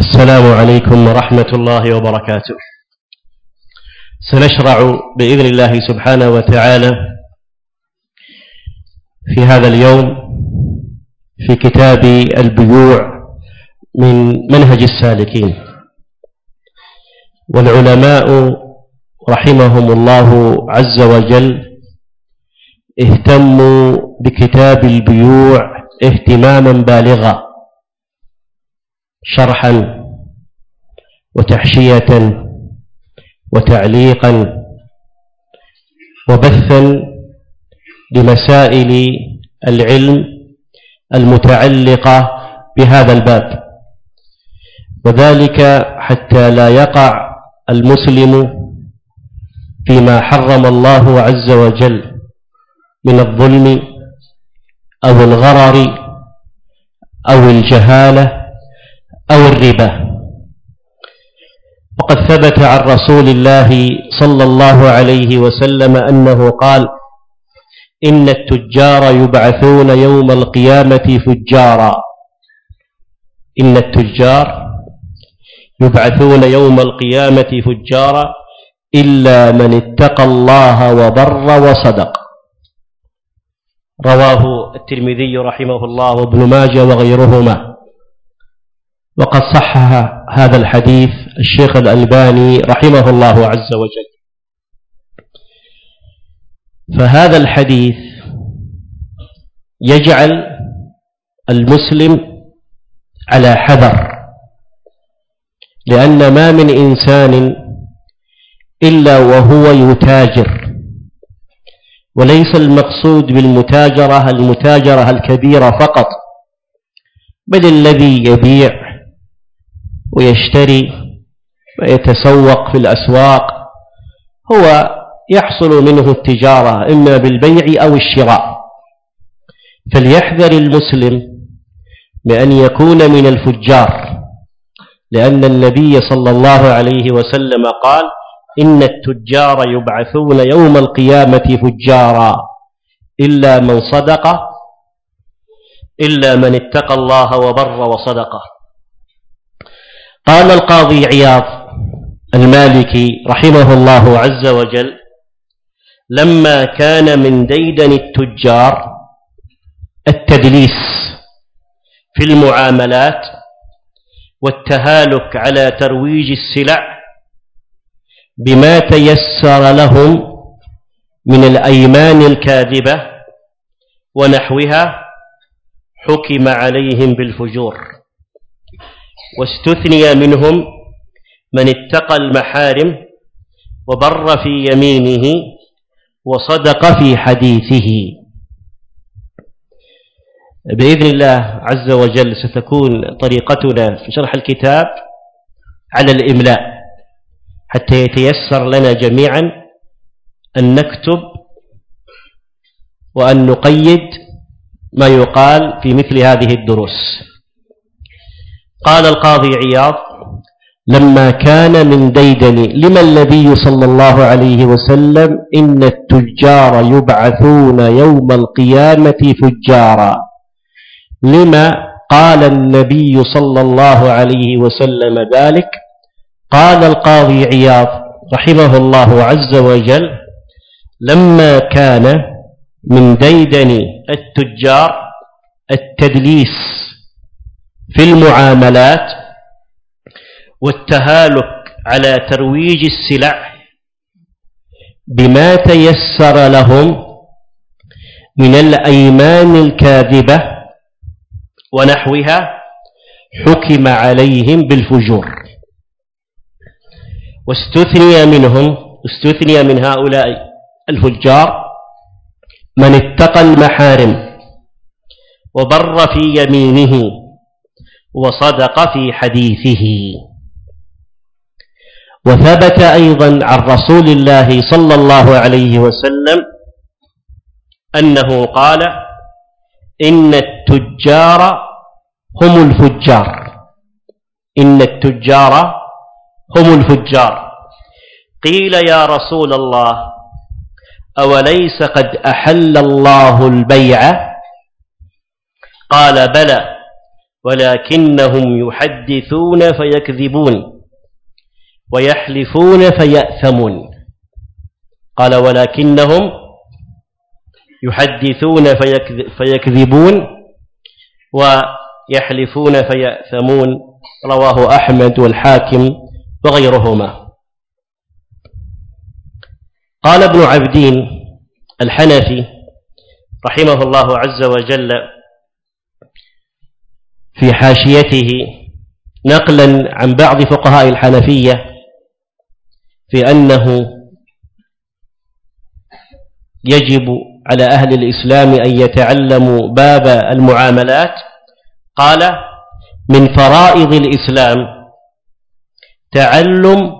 السلام عليكم ورحمة الله وبركاته. سنشرع بإذن الله سبحانه وتعالى في هذا اليوم في كتاب البيوع من منهج السالكين. والعلماء رحمهم الله عز وجل اهتموا بكتاب البيوع اهتماما بالغا شرحا وتحشية وتعليقا وبثا لمسائل العلم المتعلقة بهذا الباب. وذلك حتى لا يقع المسلم فيما حرم الله عز وجل من الظلم أو الغرر أو الجهالة أو الربا. وقد ثبت عن رسول الله صلى الله عليه وسلم أنه قال إن التجار يبعثون يوم القيامة فجارا. إن التجار يبعثون يوم القيامة فجارا إلا من اتقى الله وبر وصدق. رواه الترمذي رحمه الله وابن ماجه وغيرهما. وقد صحح هذا الحديث الشيخ الألباني رحمه الله عز وجل. فهذا الحديث يجعل المسلم على حذر لأن ما من إنسان إلا وهو يتاجر وليس المقصود بالمتاجرة المتاجرة الكبيرة فقط بل الذي يبيع ويشتري ويتسوق في الأسواق هو يحصل منه التجارة إما بالبيع أو الشراء. فليحذر المسلم بأن يكون من الفجار لأن النبي صلى الله عليه وسلم قال إن التجار يبعثون يوم القيامة فجارا إلا من صدق إلا من اتقى الله وبر وصدقه. قال القاضي عياض المالكي رحمه الله عز وجل لما كان من ديدن التجار التدليس في المعاملات والتهالك على ترويج السلع بما تيسر لهم من الأيمان الكاذبة ونحوها حكم عليهم بالفجور. واستثني منهم من اتقى المحارم وبر في يمينه وصدق في حديثه. بإذن الله عز وجل ستكون طريقتنا في شرح الكتاب على الإملاء حتى يتيسر لنا جميعا أن نكتب وأن نقيد ما يقال في مثل هذه الدروس. قال القاضي عياض لما كان من ديدن لما النبي صلى الله عليه وسلم إن التجار يبعثون يوم القيامة فجارا. لما قال النبي صلى الله عليه وسلم ذلك؟ قال القاضي عياض رحمه الله عز وجل لما كان من ديدن التجار التدليس في المعاملات والتهالك على ترويج السلع بما تيسر لهم من الأيمان الكاذبة ونحوها حكم عليهم بالفجور. واستثني منهم استثني من هؤلاء الفجار من اتقى المحارم وبر في يمينه وصدق في حديثه. وثبت أيضا عن رسول الله صلى الله عليه وسلم أنه قال إن التجار هم الفجار. إن التجار هم الفجار. قيل يا رسول الله أوليس قد أحل الله البيع؟ قال بلى. ولكنهم يحدثون فيكذبون ويحلفون فيأثمون. قال ولكنهم يحدثون فيكذبون ويحلفون فيأثمون. رواه أحمد والحاكم وغيرهما. قال ابن عبدين الحنفي رحمه الله عز وجل في حاشيته نقلا عن بعض فقهاء الحنفية في أنه يجب على أهل الإسلام أن يتعلموا باب المعاملات. قال من فرائض الإسلام تعلم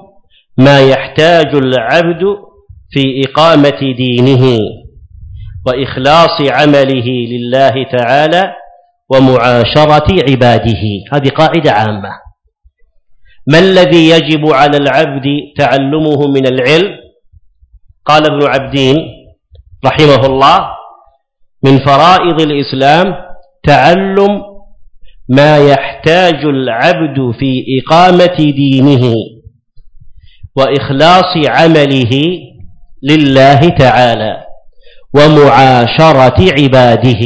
ما يحتاج العبد في إقامة دينه وإخلاص عمله لله تعالى ومعاشرة عباده. هذه قاعدة عامة. ما الذي يجب على العبد تعلمه من العلم؟ قال ابن عبدين رحمه الله من فرائض الإسلام تعلم ما يحتاج العبد في إقامة دينه وإخلاص عمله لله تعالى ومعاشرة عباده.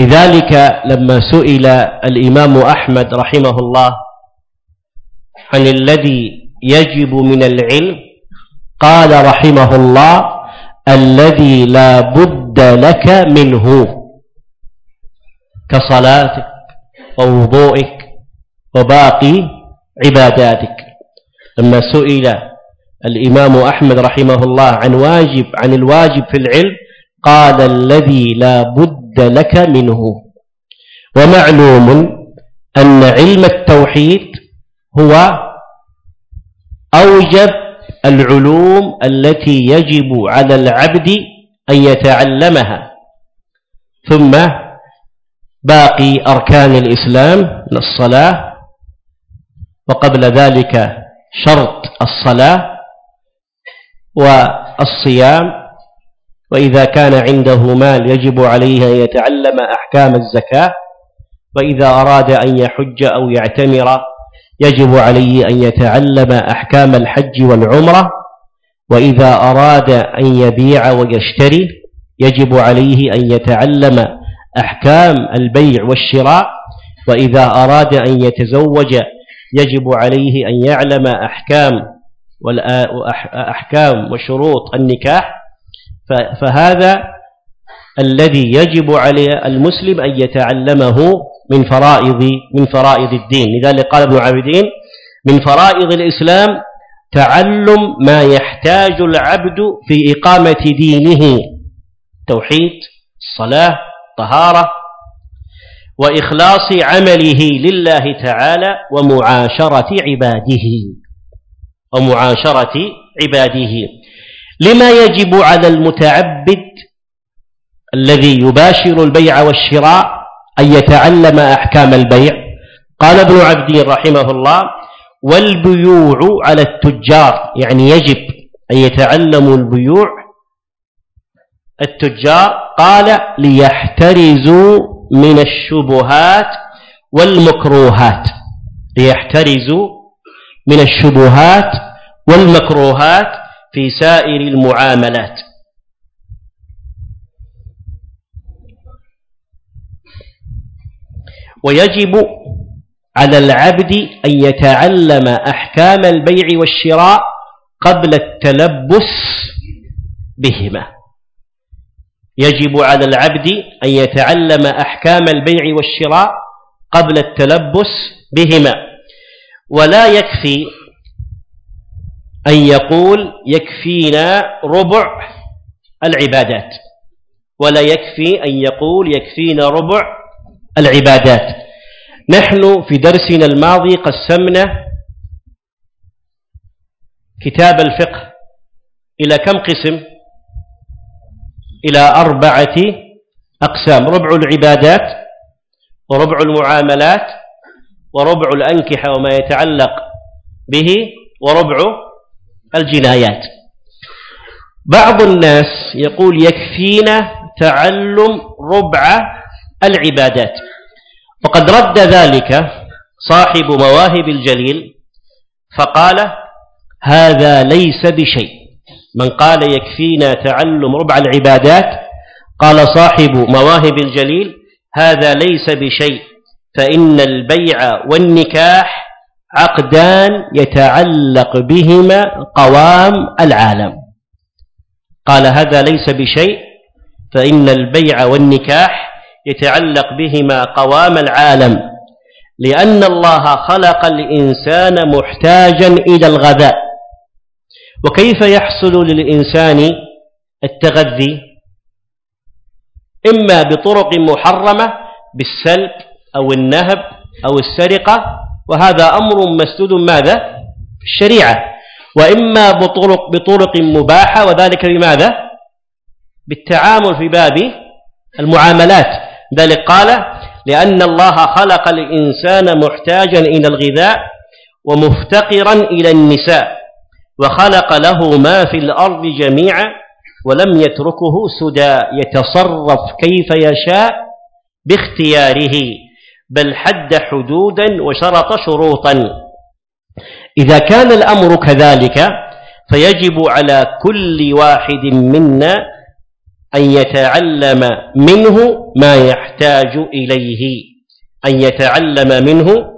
لذلك لما سئل الإمام أحمد رحمه الله عن الذي يجب من العلم قال رحمه الله الذي لا بد لك منه كصلاتك ووضوئك وباقي عباداتك. لما سئل الإمام أحمد رحمه الله عن واجب عن الواجب في العلم قال الذي لا بد لك منه. ومعلوم أن علم التوحيد هو أوجب العلوم التي يجب على العبد أن يتعلمها. ثم باقي أركان الإسلام الصلاة وقبل ذلك شرط الصلاة والصيام وإذا كان عنده مال يجب عليه أن يتعلم أحكام الزكاة وإذا أراد أن يحج أو يعتمر يجب عليه أن يتعلم أحكام الحج والعمرة. وإذا أراد أن يبيع ويشتري يجب عليه أن يتعلم أحكام البيع والشراء. وإذا أراد أن يتزوج يجب عليه أن يعلم أحكام وشروط النكاح. فهذا الذي يجب على المسلم أن يتعلمه من فرائض من فرائض الدين. لذلك قال ابن عابدين من فرائض الإسلام تعلم ما يحتاج العبد في إقامة دينه. توحيد الصلاة طهارة وإخلاص عمله لله تعالى ومعاشرة عباده. ومعاشرة عباده. لما يجب على المتعبد الذي يباشر البيع والشراء أن يتعلم أحكام البيع؟ قال ابن عبدين رحمه الله والبيوع على التجار يعني يجب أن يتعلموا البيوع. التجار قال ليحترزوا من الشبهات والمكروهات. ليحترزوا من الشبهات والمكروهات في سائر المعاملات. ويجب على العبد أن يتعلم أحكام البيع والشراء قبل التلبس بهما. يجب على العبد أن يتعلم أحكام البيع والشراء قبل التلبس بهما. ولا يكفي أن يقول يكفينا ربع العبادات ولا يكفي أن يقول يكفينا ربع العبادات. نحن في درسنا الماضي قسمنا كتاب الفقه إلى كم قسم؟ إلى أربعة أقسام ربع العبادات وربع المعاملات وربع الأنكحة وما يتعلق به وربع الجنايات. بعض الناس يقول يكفينا تعلم ربع العبادات. وقد رد ذلك صاحب مواهب الجليل فقال هذا ليس بشيء. من قال يكفينا تعلم ربع العبادات. قال صاحب مواهب الجليل هذا ليس بشيء فإن البيع والنكاح عقدان يتعلق بهما قوام العالم. قال هذا ليس بشيء فإن البيع والنكاح يتعلق بهما قوام العالم لأن الله خلق الإنسان محتاجا إلى الغذاء. وكيف يحصل للإنسان التغذي؟ إما بطرق محرمة بالسلب أو النهب أو السرقة وهذا أمر مسدود ماذا؟ الشريعة وإما بطرق, بطرق مباحة وذلك بماذا؟ بالتعامل في باب المعاملات ذلك قال لأن الله خلق الإنسان محتاجا إلى الغذاء ومفتقرا إلى النساء وخلق له ما في الأرض جميعا ولم يتركه سدى يتصرف كيف يشاء باختياره بل حد حدودا وشرط شروطا. إذا كان الأمر كذلك فيجب على كل واحد منا أن يتعلم منه ما يحتاج إليه. أن يتعلم منه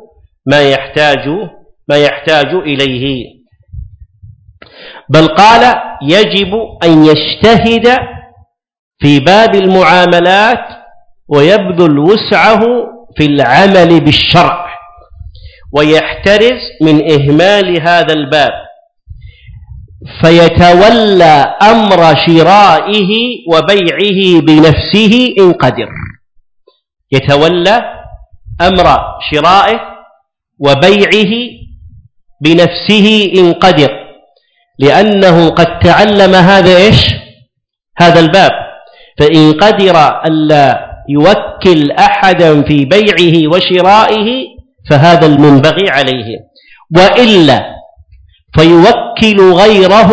ما يحتاج ما يحتاج إليه. بل قال يجب أن يجتهد في باب المعاملات ويبذل وسعه في العمل بالشرع ويحترز من إهمال هذا الباب. فيتولى أمر شرائه وبيعه بنفسه إن قدر. يتولى أمر شرائه وبيعه بنفسه إن قدر. لأنه قد تعلم هذا إيش؟ هذا الباب. فإن قدر ألا يوكل أحدا في بيعه وشرائه فهذا المنبغي عليه. وإلا فيوكل غيره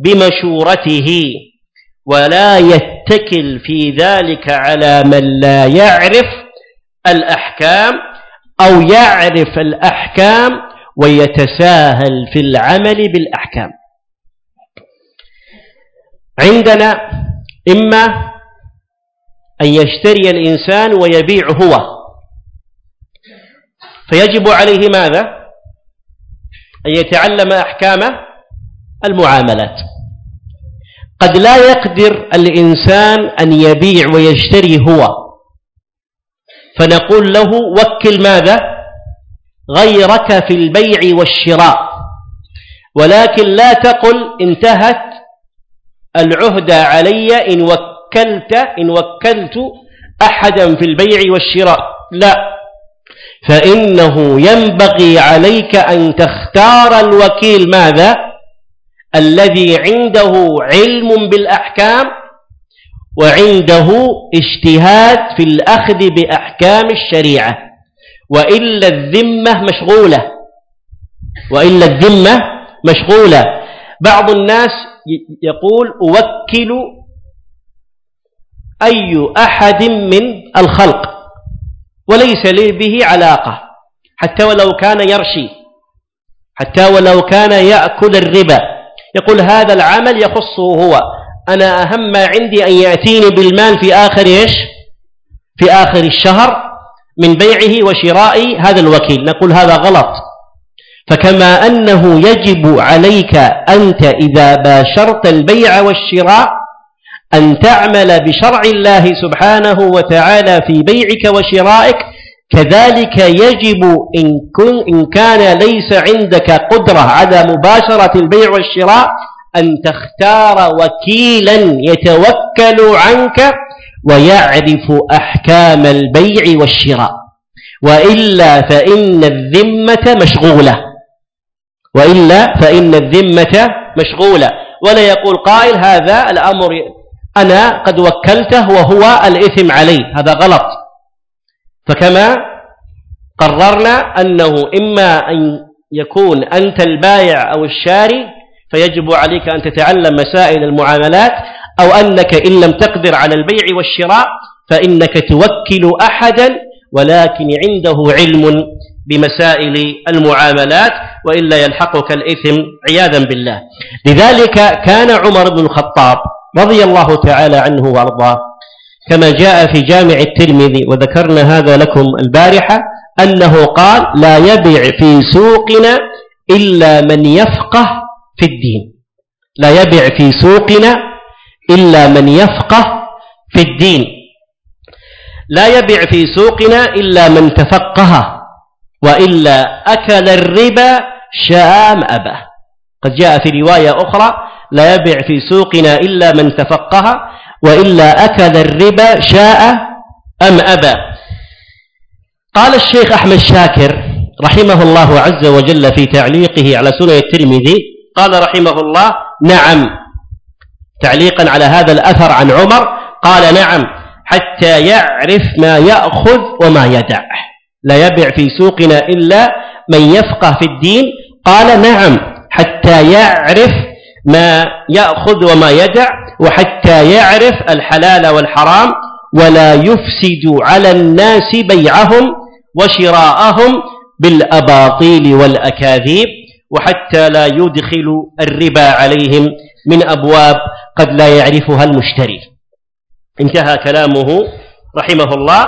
بمشورته ولا يتكل في ذلك على من لا يعرف الأحكام أو يعرف الأحكام ويتساهل في العمل بالأحكام. عندنا إما أن يشتري الإنسان ويبيع هو. فيجب عليه ماذا؟ أن يتعلم أحكام المعاملات. قد لا يقدر الإنسان أن يبيع ويشتري هو. فنقول له وكل ماذا؟ غيرك في البيع والشراء. ولكن لا تقل انتهت العهدة علي إن وكلت إن وكلت أحدا في البيع والشراء. لا. فإنه ينبغي عليك أن تختار الوكيل ماذا؟ الذي عنده علم بالأحكام وعنده اجتهاد في الأخذ بأحكام الشريعة. وإلا الذمة مشغولة. وإلا الذمة مشغولة. بعض الناس يقول أوكل أي أحد من الخلق وليس لي به علاقة حتى ولو كان يرشي حتى ولو كان يأكل الربا. يقول هذا العمل يخصه هو. أنا أهم ما عندي أن يأتيني بالمال في آخر إيش؟ في آخر الشهر من بيعه وشرائه هذا الوكيل. نقول هذا غلط. فكما أنه يجب عليك أنت إذا باشرت البيع والشراء أن تعمل بشرع الله سبحانه وتعالى في بيعك وشرائك كذلك يجب إن, كن إن كان ليس عندك قدرة على مباشرة البيع والشراء أن تختار وكيلا يتوكل عنك ويعرف أحكام البيع والشراء. وإلا فإن الذمة مشغولة. وإلا فإن الذمة مشغولة. ولا يقول قائل هذا الأمر أنا قد وكلته وهو الإثم علي هذا غلط. فكما قررنا أنه إما أن يكون أنت البايع أو الشاري فيجب عليك أن تتعلم مسائل المعاملات أو أنك إن لم تقدر على البيع والشراء فإنك توكل أحدا ولكن عنده علم بمسائل المعاملات وإلا يلحقك الإثم عياذا بالله. لذلك كان عمر بن الخطاب رضي الله تعالى عنه وأرضاه كما جاء في جامع الترمذي وذكرنا هذا لكم البارحة أنه قال لا يبيع في سوقنا إلا من يفقه في الدين. لا يبيع في سوقنا إلا من يفقه في الدين. لا يبيع في سوقنا إلا من تفقه وإلا أكل الربا أم أبى قد جاء في رواية أخرى لا يبيع في سوقنا إلا من تفقه وإلا أكل الربا شاء أم أبى. قال الشيخ أحمد شاكر رحمه الله عز وجل في تعليقه على سنة الترمذي قال رحمه الله نعم. تعليقا على هذا الأثر عن عمر قال نعم. حتى يعرف ما يأخذ وما يدع. لا يبيع في سوقنا إلا من يفقه في الدين. قال نعم. حتى يعرف ما يأخذ وما يدع وحتى يعرف الحلال والحرام ولا يفسد على الناس بيعهم وشراءهم بالأباطيل والأكاذيب وحتى لا يدخل الربا عليهم من أبواب قد لا يعرفها المشتري. انتهى كلامه رحمه الله.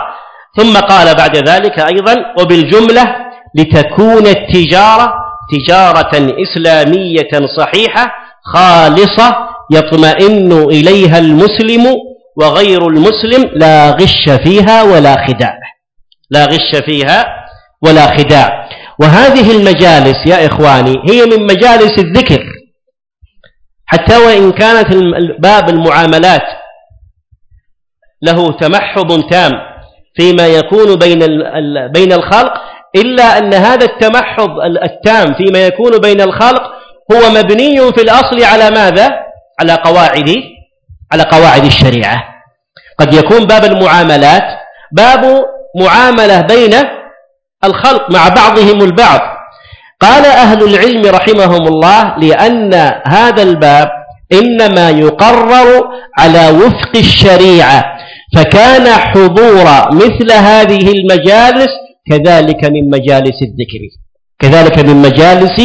ثم قال بعد ذلك أيضا وبالجملة لتكون التجارة تجارة إسلامية صحيحة خالصة يطمئن إليها المسلم وغير المسلم لا غش فيها ولا خداع. لا غش فيها ولا خداع. وهذه المجالس يا إخواني هي من مجالس الذكر. حتى وإن كانت باب المعاملات له تمحض تام فيما يكون بين بين الخلق إلا أن هذا التمحض التام فيما يكون بين الخلق هو مبني في الأصل على ماذا؟ على قواعد على قواعد الشريعة. قد يكون باب المعاملات باب معاملة بين الخلق مع بعضهم البعض. قال أهل العلم رحمهم الله لأن هذا الباب إنما يقرر على وفق الشريعة فكان حضور مثل هذه المجالس كذلك من مجالس الذكر كذلك من مجالس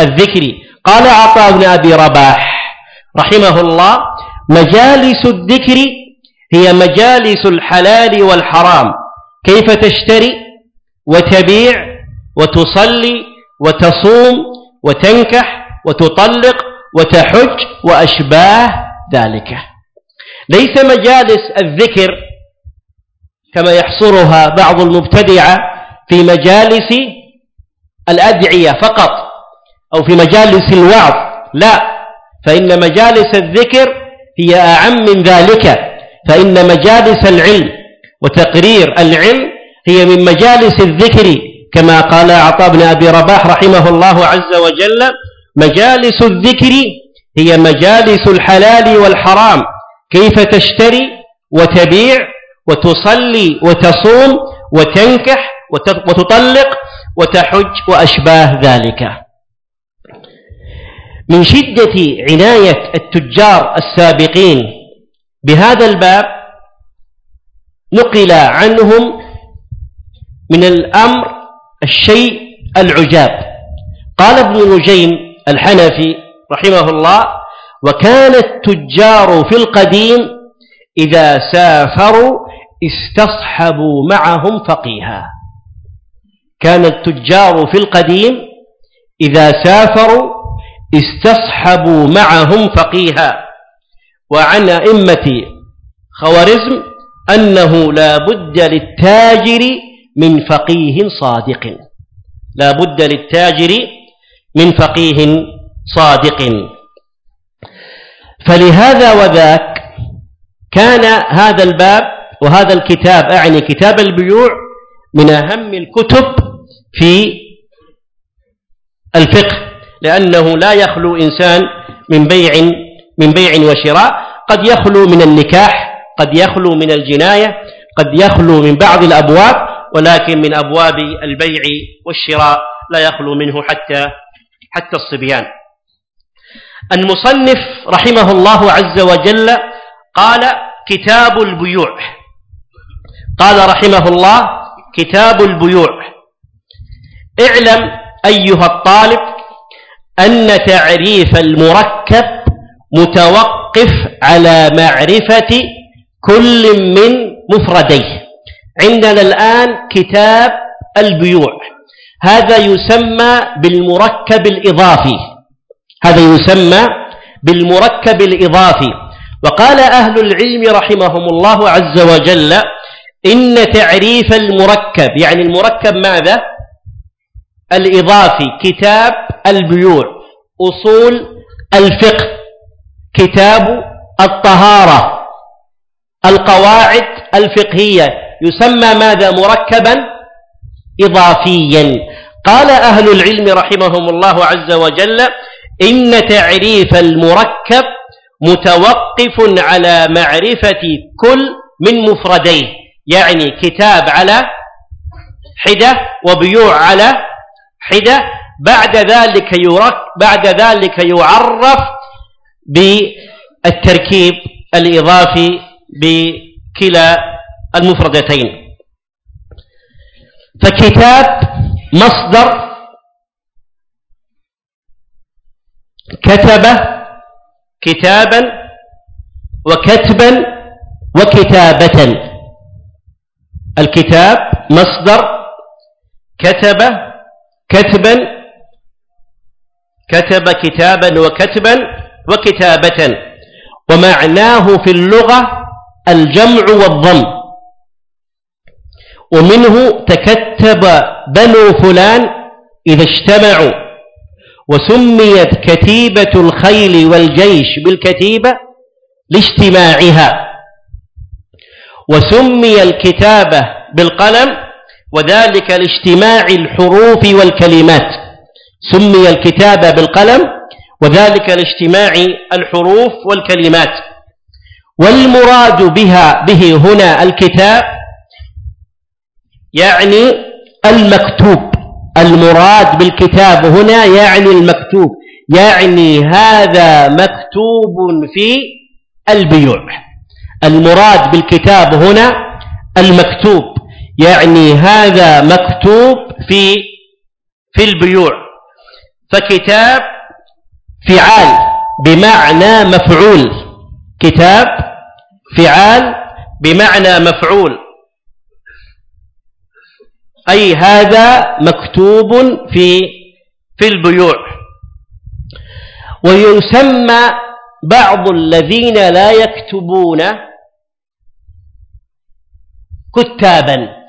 الذكر. قال عطاء بن أبي رباح رحمه الله مجالس الذكر هي مجالس الحلال والحرام. كيف تشتري وتبيع وتصلي وتصوم وتنكح وتطلق وتحج وأشباه ذلك. ليس مجالس الذكر كما يحصرها بعض المبتدعة في مجالس الأدعية فقط. أو في مجالس الوعظ. لا. فإن مجالس الذكر هي أعم من ذلك. فإن مجالس العلم وتقرير العلم هي من مجالس الذكر. كما قال عطاء بن أبي رباح رحمه الله عز وجل مجالس الذكر هي مجالس الحلال والحرام. كيف تشتري وتبيع وتصلي وتصوم وتنكح وتطلق وتحج وأشباه ذلك. من شدة عناية التجار السابقين بهذا الباب نقل عنهم من الأمر الشيء العجاب. قال ابن نجيم الحنفي رحمه الله وكان التجار في القديم إذا سافروا استصحبوا معهم فقيها. كان التجار في القديم إذا سافروا استصحبوا معهم فقيها. وعن أئمة خوارزم أنه لا بد للتاجر من فقيه صادق. لا بد للتاجر من فقيه صادق. فلهذا وذاك كان هذا الباب وهذا الكتاب أعني كتاب البيوع من أهم الكتب في الفقه. لأنه لا يخلو إنسان من بيع من بيع وشراء. قد يخلو من النكاح قد يخلو من الجناية قد يخلو من بعض الأبواب ولكن من أبواب البيع والشراء لا يخلو منه حتى حتى الصبيان. المصنف رحمه الله عز وجل قال كتاب البيوع. قال رحمه الله كتاب البيوع. اعلم أيها الطالب أن تعريف المركب متوقف على معرفة كل من مفرديه. عندنا الآن كتاب البيوع. هذا يسمى بالمركب الإضافي. هذا يسمى بالمركب الإضافي. وقال أهل العلم رحمهم الله عز وجل إن تعريف المركب يعني المركب ماذا؟ الإضافي. كتاب البيوع. أصول الفقه. كتاب الطهارة. القواعد الفقهية. يسمى ماذا؟ مركبا؟ إضافيا. قال أهل العلم رحمهم الله عز وجل إن تعريف المركب متوقف على معرفة كل من مفرديه. يعني كتاب على حدة وبيوع على حدة بعد ذلك يرك بعد ذلك يعرف بالتركيب الإضافي بكلا المفردتين. فكتاب مصدر كتب كتابا وكتبا وكتابة. الكتاب مصدر كتب كتبا كتب كتابا وكتبا وكتابة. ومعناه في اللغة الجمع والضم. ومنه تكتب بنو فلان إذا اجتمعوا. وسميت كتيبة الخيل والجيش بالكتيبة لاجتماعها. وسمي الكتابة بالقلم وذلك لاجتماع الحروف والكلمات. سمي الكتابة بالقلم وذلك لاجتماع الحروف والكلمات. والمراد بها به هنا الكتاب يعني المكتوب. المراد بالكتاب هنا يعني المكتوب. يعني هذا مكتوب في البيوع. المراد بالكتاب هنا المكتوب. يعني هذا مكتوب في في البيوع. فكتاب فعال بمعنى مفعول. كتاب فعال بمعنى مفعول. أي هذا مكتوب في في البيوع. ويسمى بعض الذين لا يكتبون كتابا.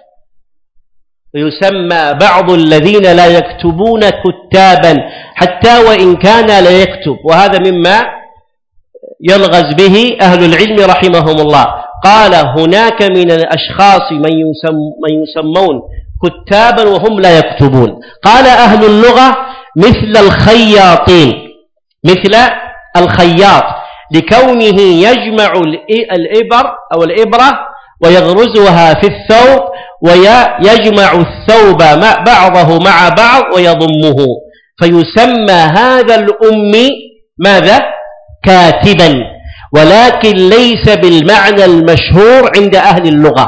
ويسمى بعض الذين لا يكتبون كتابا حتى وإن كان لا يكتب. وهذا مما يلغز به أهل العلم رحمهم الله. قال هناك من الأشخاص من, يسم من يسمون كتابا وهم لا يكتبون. قال أهل اللغة مثل الخياطين. مثل الخياط. لكونه يجمع الإبر أو الإبرة ويغرزها في الثوب ويجمع الثوب مع بعضه مع بعض ويضمه. فيسمى هذا الأمي ماذا؟ كاتبا. ولكن ليس بالمعنى المشهور عند أهل اللغة.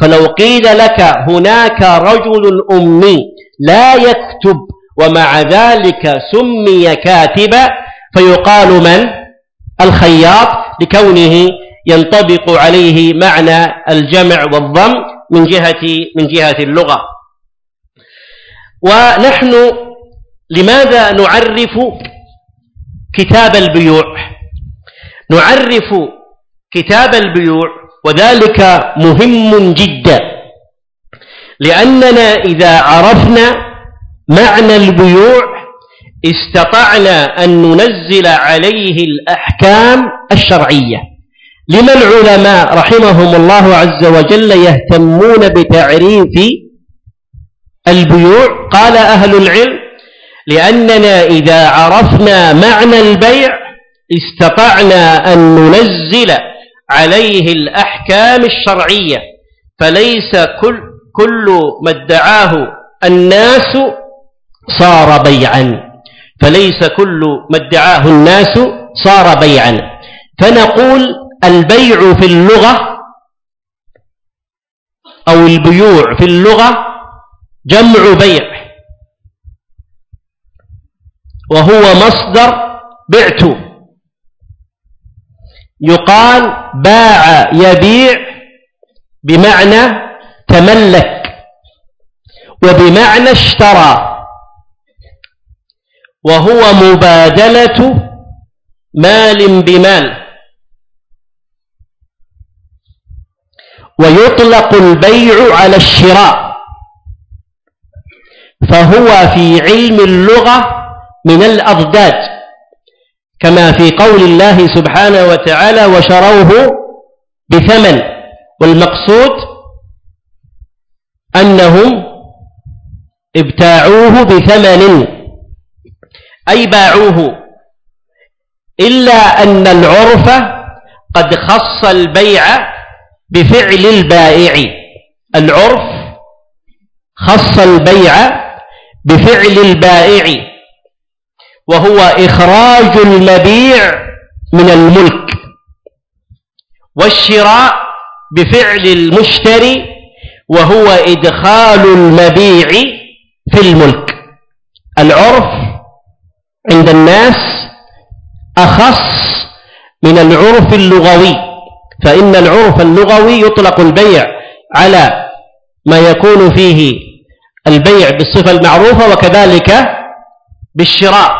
فلو قيل لك هناك رجل أمي لا يكتب ومع ذلك سمي كاتبا فيقال من؟ الخياط لكونه ينطبق عليه معنى الجمع والضم من جهة من جهة اللغة. ونحن لماذا نعرف كتاب البيوع؟ نعرف كتاب البيوع وذلك مهم جدا. لأننا إذا عرفنا معنى البيوع استطعنا أن ننزل عليه الأحكام الشرعية. لما العلماء رحمهم الله عز وجل يهتمون بتعريف البيوع قال أهل العلم لأننا إذا عرفنا معنى البيع استطعنا أن ننزل عليه الأحكام الشرعية فليس كل, كل ما ادعاه الناس صار بيعا فليس كل ما ادعاه الناس صار بيعا. فنقول البيع في اللغة أو البيوع في اللغة جمع بيع. وهو مصدر بعت. يقال باع يبيع بمعنى تملك وبمعنى اشترى. وهو مبادلة مال بمال. ويطلق البيع على الشراء. فهو في علم اللغة من الأضداد كما في قول الله سبحانه وتعالى وشروه بثمن والمقصود أنهم ابتاعوه بثمن أي باعوه إلا أن العرف قد خص البيع بفعل البائع. العرف خص البيع بفعل البائع. وهو إخراج المبيع من الملك. والشراء بفعل المشتري. وهو إدخال المبيع في الملك. العرف عند الناس أخص من العرف اللغوي. فإن العرف اللغوي يطلق البيع على ما يكون فيه البيع بالصفة المعروفة وكذلك بالشراء.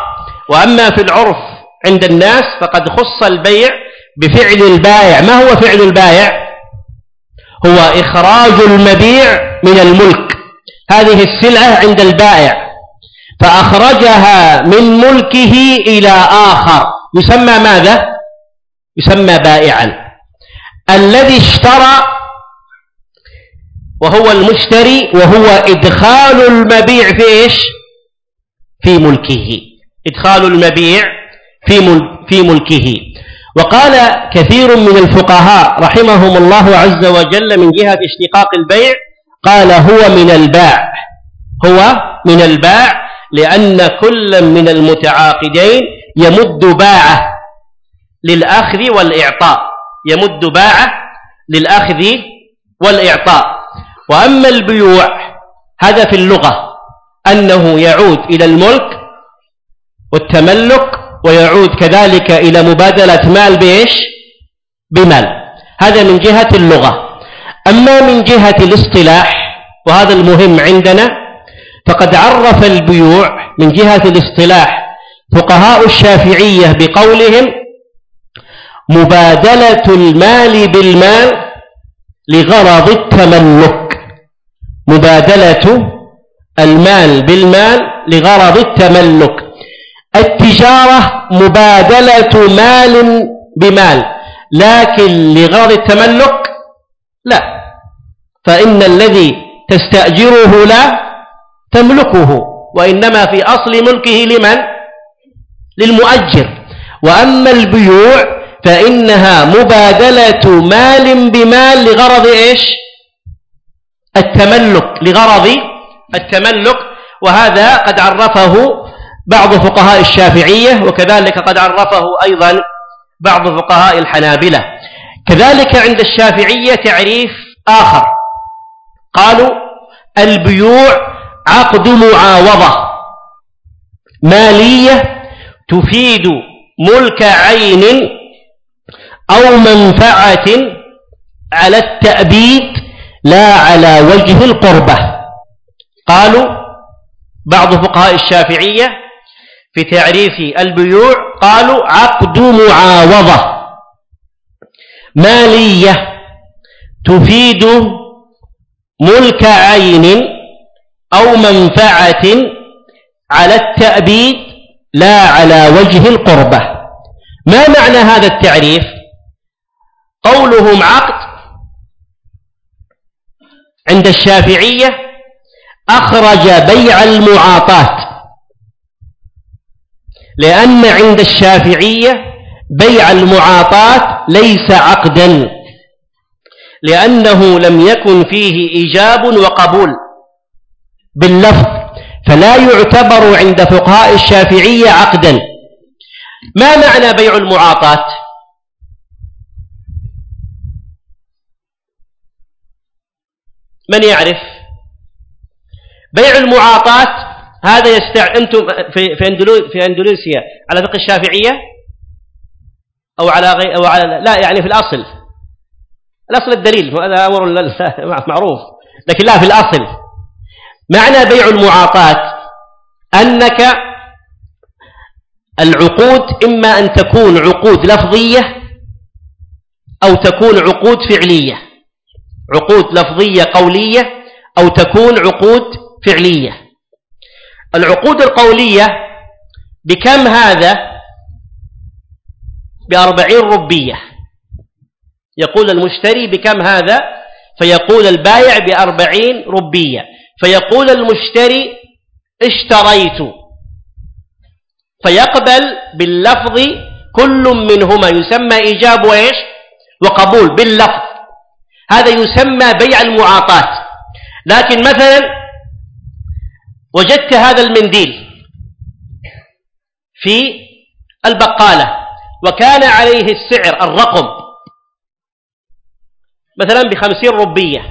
وأما في العرف عند الناس فقد خص البيع بفعل البائع ما هو فعل البائع هو إخراج المبيع من الملك. هذه السلعة عند البائع. فأخرجها من ملكه إلى آخر. يسمى ماذا؟ يسمى بائعا. الذي اشترى وهو المشتري وهو إدخال المبيع في إيش؟ في ملكه. إدخال المبيع في في ملكه. وقال كثير من الفقهاء رحمهم الله عز وجل من جهة اشتقاق البيع قال هو من الباع. هو من الباع لأن كل من المتعاقدين يمد باعه للأخذ والإعطاء. يمد باعه للأخذ والإعطاء. وأما البيوع هذا في اللغة أنه يعود إلى الملك والتملك ويعود كذلك إلى مبادلة مال بإيش؟ بمال. هذا من جهة اللغة. أما من جهة الاصطلاح وهذا المهم عندنا فقد عرف البيوع من جهة الاصطلاح فقهاء الشافعية بقولهم مبادلة المال بالمال لغرض التملك. مبادلة المال بالمال لغرض التملك. التجارة مبادلة مال بمال لكن لغرض التملك لا. فإن الذي تستأجره لا تملكه وإنما في أصل ملكه لمن؟ للمؤجر. وأما البيوع فإنها مبادلة مال بمال لغرض إيش؟ التملك لغرض التملك. وهذا قد عرفه بعض فقهاء الشافعية وكذلك قد عرفه أيضا بعض فقهاء الحنابلة. كذلك عند الشافعية تعريف آخر. قالوا البيوع عقد معاوضة. مالية تفيد ملك عين أو منفعة على التأبيد لا على وجه القربة. قالوا بعض فقهاء الشافعية في تعريف البيوع قالوا عقد معاوضة مالية تفيد ملك عين أو منفعة على التأبيد لا على وجه القربة. ما معنى هذا التعريف؟ قولهم عقد عند الشافعية أخرج بيع المعاطاة. لأن عند الشافعية بيع المعاطاة ليس عقدا لأنه لم يكن فيه إيجاب وقبول باللفظ فلا يعتبر عند فقهاء الشافعية عقدا. ما معنى بيع المعاطاة؟ من يعرف؟ بيع المعاطاة هذا يستع أنتم في في أندلو... في أندونيسيا على فقه الشافعية؟ أو على غير أو على لا يعني في الأصل. الأصل الدليل هذا أمر معروف. لكن لا في الأصل. معنى بيع المعاطاة أنك العقود إما أن تكون عقود لفظية أو تكون عقود فعلية. عقود لفظية قولية أو تكون عقود فعلية. العقود القولية بكم هذا؟ بأربعين ربية. يقول المشتري بكم هذا؟ فيقول البايع بأربعين ربية. فيقول المشتري اشتريت. فيقبل باللفظ كل منهما. يسمى إيجاب وإيش؟ وقبول باللفظ. هذا يسمى بيع المعاطاة. لكن مثلا وجدت هذا المنديل في البقالة وكان عليه السعر الرقم مثلا بخمسين ربية.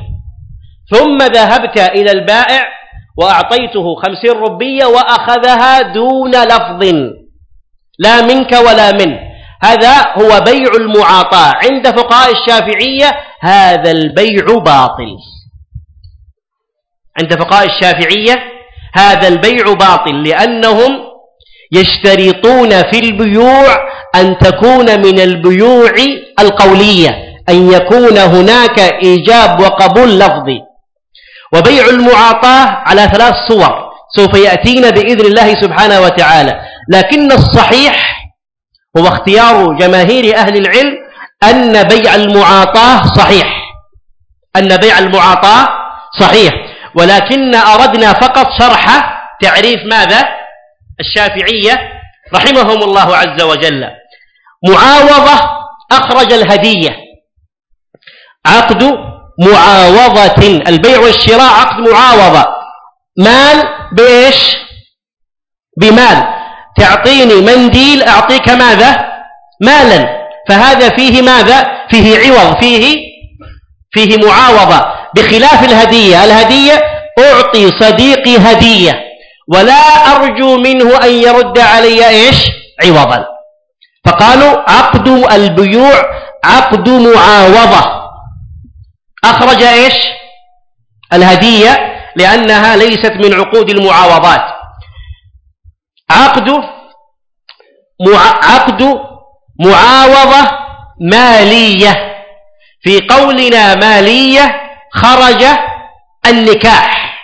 ثم ذهبت إلى البائع وأعطيته خمسين ربية وأخذها دون لفظ لا منك ولا منه. هذا هو بيع المعاطاة عند فقهاء الشافعية هذا البيع باطل. عند فقهاء الشافعية هذا البيع باطل لأنهم يشترطون في البيوع أن تكون من البيوع القولية أن يكون هناك إيجاب وقبول لفظي. وبيع المعاطاة على ثلاث صور سوف يأتينا بإذن الله سبحانه وتعالى لكن الصحيح هو اختيار جماهير أهل العلم أن بيع المعاطاة صحيح. أن بيع المعاطاة صحيح. ولكن أردنا فقط شرح تعريف ماذا؟ الشافعية رحمهم الله عز وجل. معاوضة أخرج الهدية. عقد معاوضة البيع والشراء عقد معاوضة. مال بإيش؟ بمال. تعطيني منديل أعطيك ماذا؟ مالا. فهذا فيه ماذا؟ فيه عوض فيه فيه معاوضة. بخلاف الهدية الهدية أعطي صديقي هدية ولا أرجو منه أن يرد علي إيش؟ عوضا. فقالوا عقد البيوع عقد معاوضة. أخرج إيش؟ الهدية لأنها ليست من عقود المعاوضات. عقد عقد معاوضة مالية. في قولنا مالية خرج النكاح.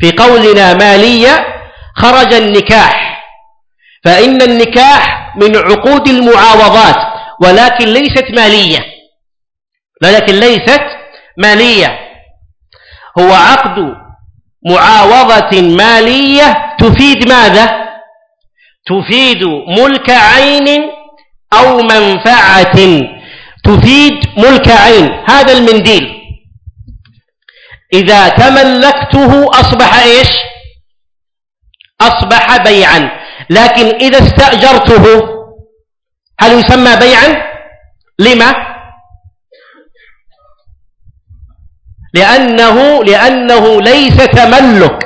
في قولنا مالية خرج النكاح. فإن النكاح من عقود المعاوضات ولكن ليست مالية. ولكن ليست مالية. هو عقد معاوضة مالية تفيد ماذا؟ تفيد ملك عين أو منفعة. تفيد ملك عين هذا المنديل. إذا تملكته أصبح إيش؟ أصبح بيعا. لكن إذا استأجرته هل يسمى بيعا؟ لما؟ لأنه لأنه ليس تملك.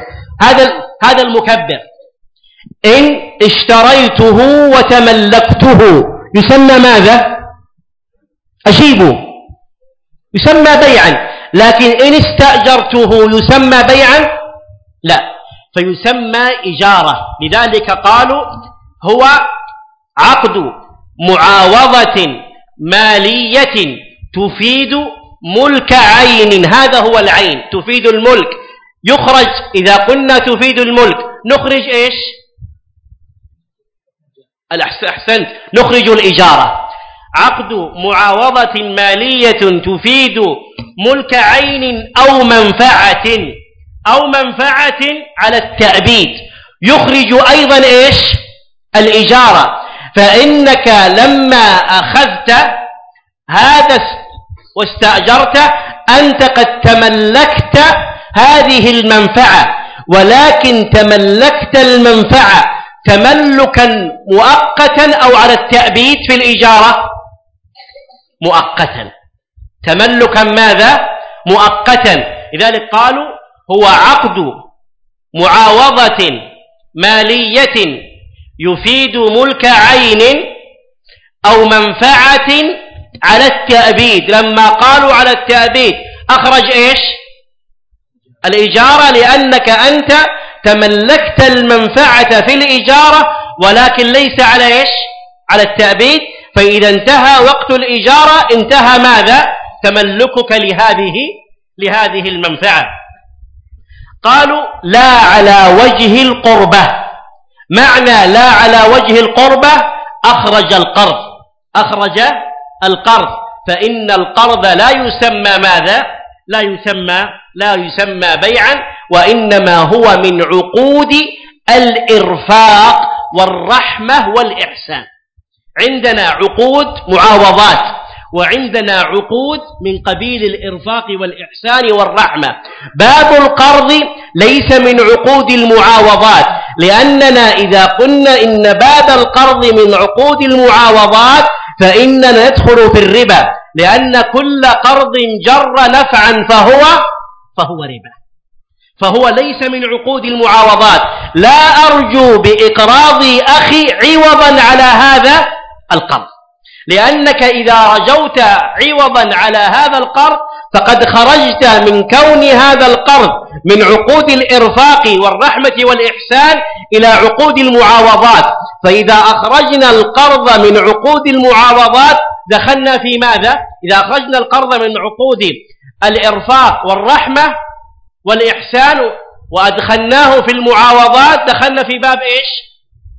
هذا هذا المكبر. إن اشتريته وتملكته. يسمى ماذا؟ أجيبه يسمى بيعا. لكن إن استأجرته يسمى بيعا؟ لا. فيسمى إجارة لذلك قالوا هو عقد معاوضة مالية تفيد ملك عين. هذا هو العين. تفيد الملك. يخرج. إذا قلنا تفيد الملك نخرج إيش؟ أحسنت نخرج الإجارة. عقد معاوضة مالية تفيد ملك عين أو منفعة أو منفعة على التأبيد. يخرج أيضا إيش؟ الإجارة. فإنك لما أخذت هذا واستأجرت أنت قد تملكت هذه المنفعة. ولكن تملكت المنفعة تملكا مؤقتا أو على التأبيد في الإجارة؟ مؤقتا. تملكا ماذا؟ مؤقتا. لذلك قالوا هو عقد معاوضة مالية يفيد ملك عين أو منفعة على التأبيد. لما قالوا على التأبيد أخرج إيش؟ الإجارة لأنك أنت تملكت المنفعة في الإجارة ولكن ليس على إيش؟ على التأبيد. فإذا انتهى وقت الإجارة انتهى ماذا؟ تملكك لهذه لهذه المنفعة. قالوا لا على وجه القربة. معنى لا على وجه القربة أخرج القرض أخرج القرض. فإن القرض لا يسمى ماذا؟ لا يسمى لا يسمى بيعا وإنما هو من عقود الإرفاق والرحمة والإحسان. عندنا عقود معاوضات وعندنا عقود من قبيل الإرفاق والإحسان والرحمة. باب القرض ليس من عقود المعاوضات لأننا إذا قلنا إن باب القرض من عقود المعاوضات فإننا ندخل في الربا لأن كل قرض جر نفعا فهو فهو ربا. فهو ليس من عقود المعاوضات. لا أرجو بإقراض أخي عوضا على هذا القرض. لأنك إذا رجوت عوضا على هذا القرض فقد خرجت من كون هذا القرض من عقود الإرفاق والرحمة والإحسان إلى عقود المعاوضات. فإذا أخرجنا القرض من عقود المعاوضات دخلنا في ماذا؟ إذا أخرجنا القرض من عقود الإرفاق والرحمة والإحسان وأدخلناه في المعاوضات دخلنا في باب إيش؟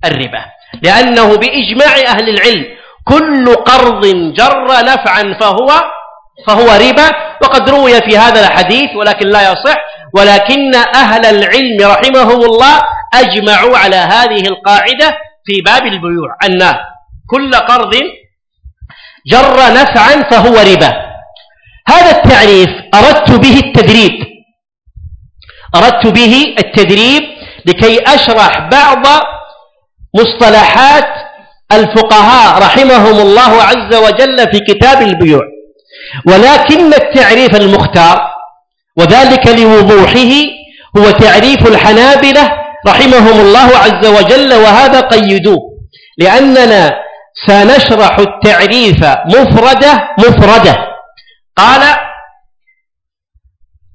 الربا لأنه بإجماع أهل العلم كل قرض جر نفعا فهو فهو ربا وقد روي في هذا الحديث ولكن لا يصح ولكن أهل العلم رحمهم الله أجمعوا على هذه القاعدة في باب البيوع أن كل قرض جر نفعا فهو ربا. هذا التعريف أردت به التدريب. أردت به التدريب لكي أشرح بعض مصطلحات الفقهاء رحمهم الله عز وجل في كتاب البيوع. ولكن التعريف المختار وذلك لوضوحه هو تعريف الحنابلة رحمهم الله عز وجل وهذا قيدوه. لأننا سنشرح التعريف مفردة مفردة. قال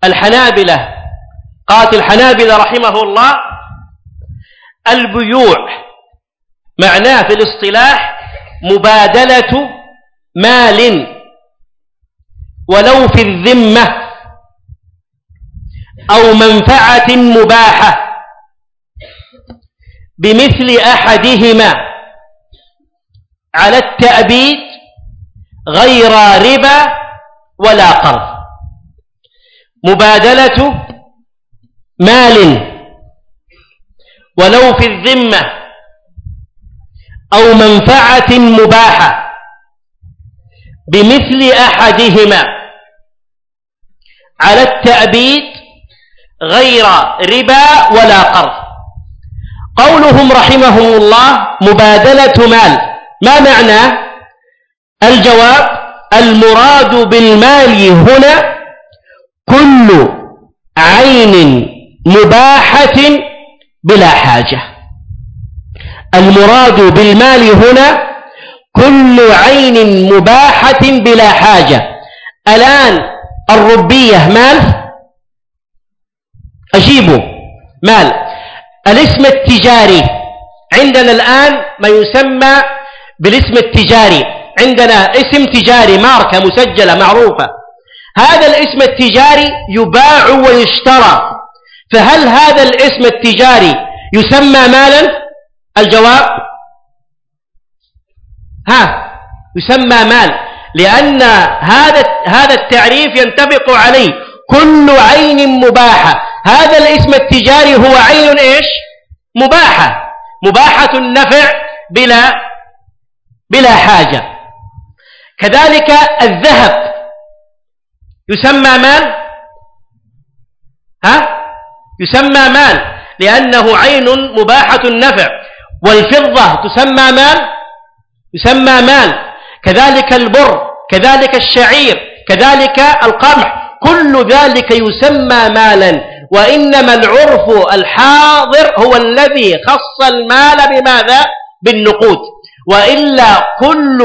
الحنابلة قالت الحنابلة رحمه الله البيوع معناه في الاصطلاح مبادلة مال ولو في الذمة أو منفعة مباحة بمثل أحدهما. على التأبيد غير ربا ولا قرض. مبادلة مال. ولو في الذمة أو منفعة مباحة بمثل أحدهما على التأبيد غير ربا ولا قرض. قولهم رحمهم الله مبادلة مال. ما معنى الجواب؟ المراد بالمال هنا كل عين مباحة بلا حاجة. المراد بالمال هنا كل عين مباحة بلا حاجة. الآن الربية مال؟ أجيبه. مال. الاسم التجاري. عندنا الآن ما يسمى بالاسم التجاري. عندنا اسم تجاري ماركة مسجلة معروفة. هذا الاسم التجاري يباع ويشترى. فهل هذا الاسم التجاري يسمى مالا؟ الجواب ها يسمى مال. لأن هذا هذا التعريف ينطبق عليه كل عين مباحة. هذا الاسم التجاري هو عين إيش؟ مباحة. مباحة النفع بلا بلا حاجة. كذلك الذهب. يسمى مال. ها؟ يسمى مال. لأنه عين مباحة النفع. والفضة تسمى مال. يسمى مال. كذلك البر. كذلك الشعير. كذلك القمح. كل ذلك يسمى مالا. وإنما العرف الحاضر هو الذي خص المال بماذا؟ بالنقود. وإلا كل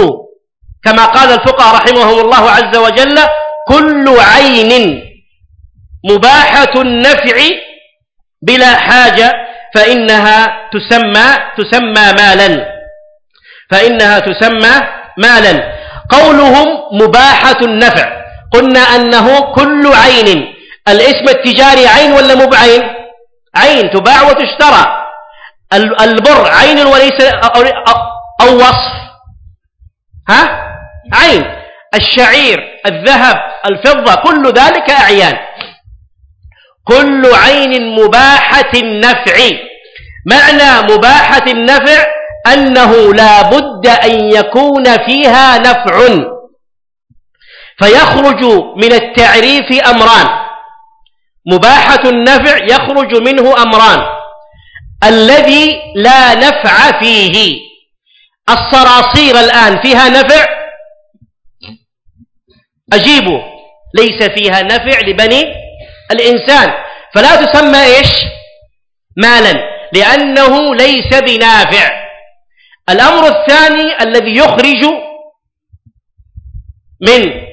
كما قال الفقهاء رحمهم الله عز وجل كل عين مباحة النفع بلا حاجة فإنها تسمى تسمى مالا. فإنها تسمى مالا. قولهم مباحة النفع. قلنا أنه كل عين. الاسم التجاري عين ولا مو بعين؟ عين تباع وتشترى. البر عين وليس أو وصف. ها؟ عين. الشعير الذهب الفضة كل ذلك أعيان. كل عين مباحة النفع. معنى مباحة النفع أنه لا بد أن يكون فيها نفع. فيخرج من التعريف أمران. مباحة النفع يخرج منه أمران. الذي لا نفع فيه. الصراصير الآن فيها نفع؟ أجيبوا ليس فيها نفع لبني الإنسان. فلا تسمى إيش؟ مالا لأنه ليس بنافع. الأمر الثاني الذي يخرج من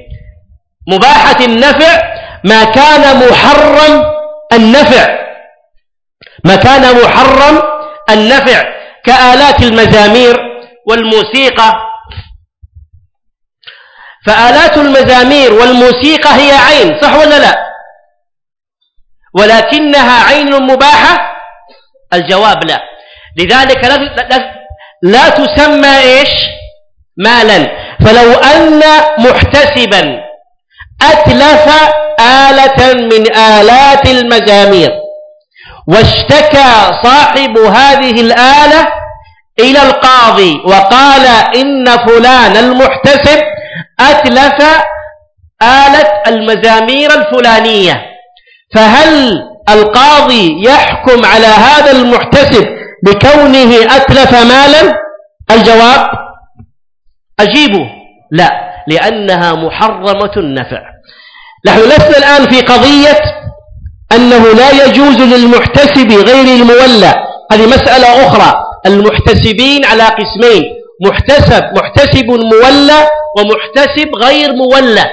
مباحة النفع ما كان محرم النفع. ما كان محرم النفع. كآلات المزامير والموسيقى. فآلات المزامير والموسيقى هي عين صح ولا لا؟ ولكنها عين مباحة؟ الجواب لا. لذلك لا, تسمى إيش؟ مالا. فلو أن محتسبا أتلف آلة من آلات المزامير واشتكى صاحب هذه الآلة إلى القاضي وقال إن فلان المحتسب أتلف آلة المزامير الفلانية فهل القاضي يحكم على هذا المحتسب بكونه أتلف مالا؟ الجواب أجيبه. لا لأنها محرمة النفع. نحن لسنا الآن في قضية أنه لا يجوز للمحتسب غير المولى. هذه مسألة أخرى. المحتسبين على قسمين محتسب محتسب مولى ومحتسب غير مولى.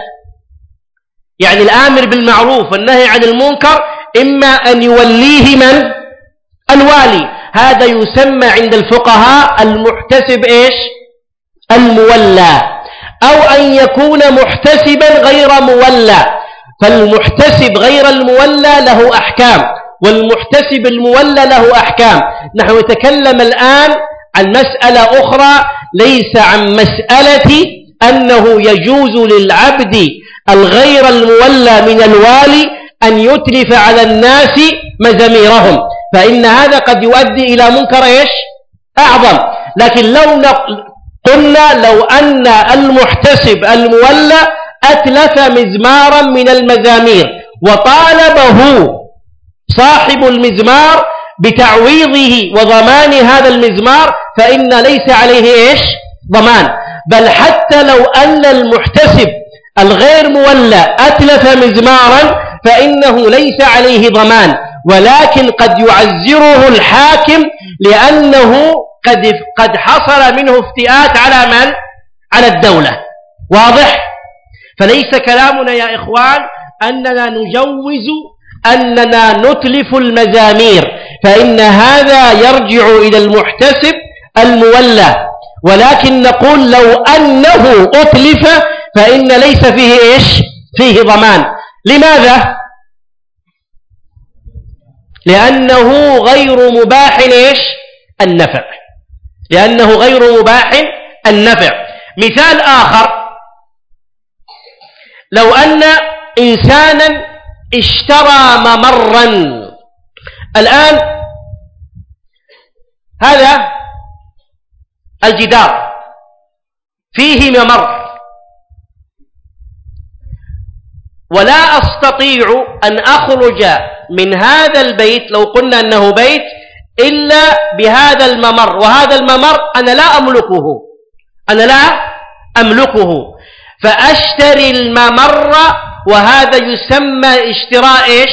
يعني الآمر بالمعروف والنهي عن المنكر إما أن يوليه من؟ الوالي. هذا يسمى عند الفقهاء المحتسب إيش؟ المولى. أو أن يكون محتسبا غير مولى. فالمحتسب غير المولى له أحكام. والمحتسب المولى له أحكام. نحن نتكلم الآن عن مسألة أخرى ليس عن مسألة أنه يجوز للعبد الغير المولى من الوالي أن يتلف على الناس مزاميرهم. فإن هذا قد يؤدي إلى منكر إيش؟ أعظم. لكن لو قلنا لو أن المحتسب المولى أتلف مزمارا من المزامير وطالبه صاحب المزمار بتعويضه وضمان هذا المزمار فإن ليس عليه إيش ضمان بل حتى لو أن المحتسب الغير مولى أتلف مزمارا فإنه ليس عليه ضمان ولكن قد يعزره الحاكم لأنه قد قد حصل منه افتئات على من؟ على الدولة واضح؟ فليس كلامنا يا إخوان أننا نجوز أننا نتلف المزامير فإن هذا يرجع إلى المحتسب المولى. ولكن نقول لو أنه أتلف فإن ليس فيه إيش؟ فيه ضمان. لماذا؟ لأنه غير مباح إيش؟ النفع. لأنه غير مباح النفع. مثال آخر. لو أن إنسانا اشترى ممرا. الآن هذا الجدار فيه ممر. ولا أستطيع أن أخرج من هذا البيت لو قلنا أنه بيت إلا بهذا الممر. وهذا الممر أنا لا أملكه. أنا لا أملكه. فأشتري الممر وهذا يسمى اشتراء إيش؟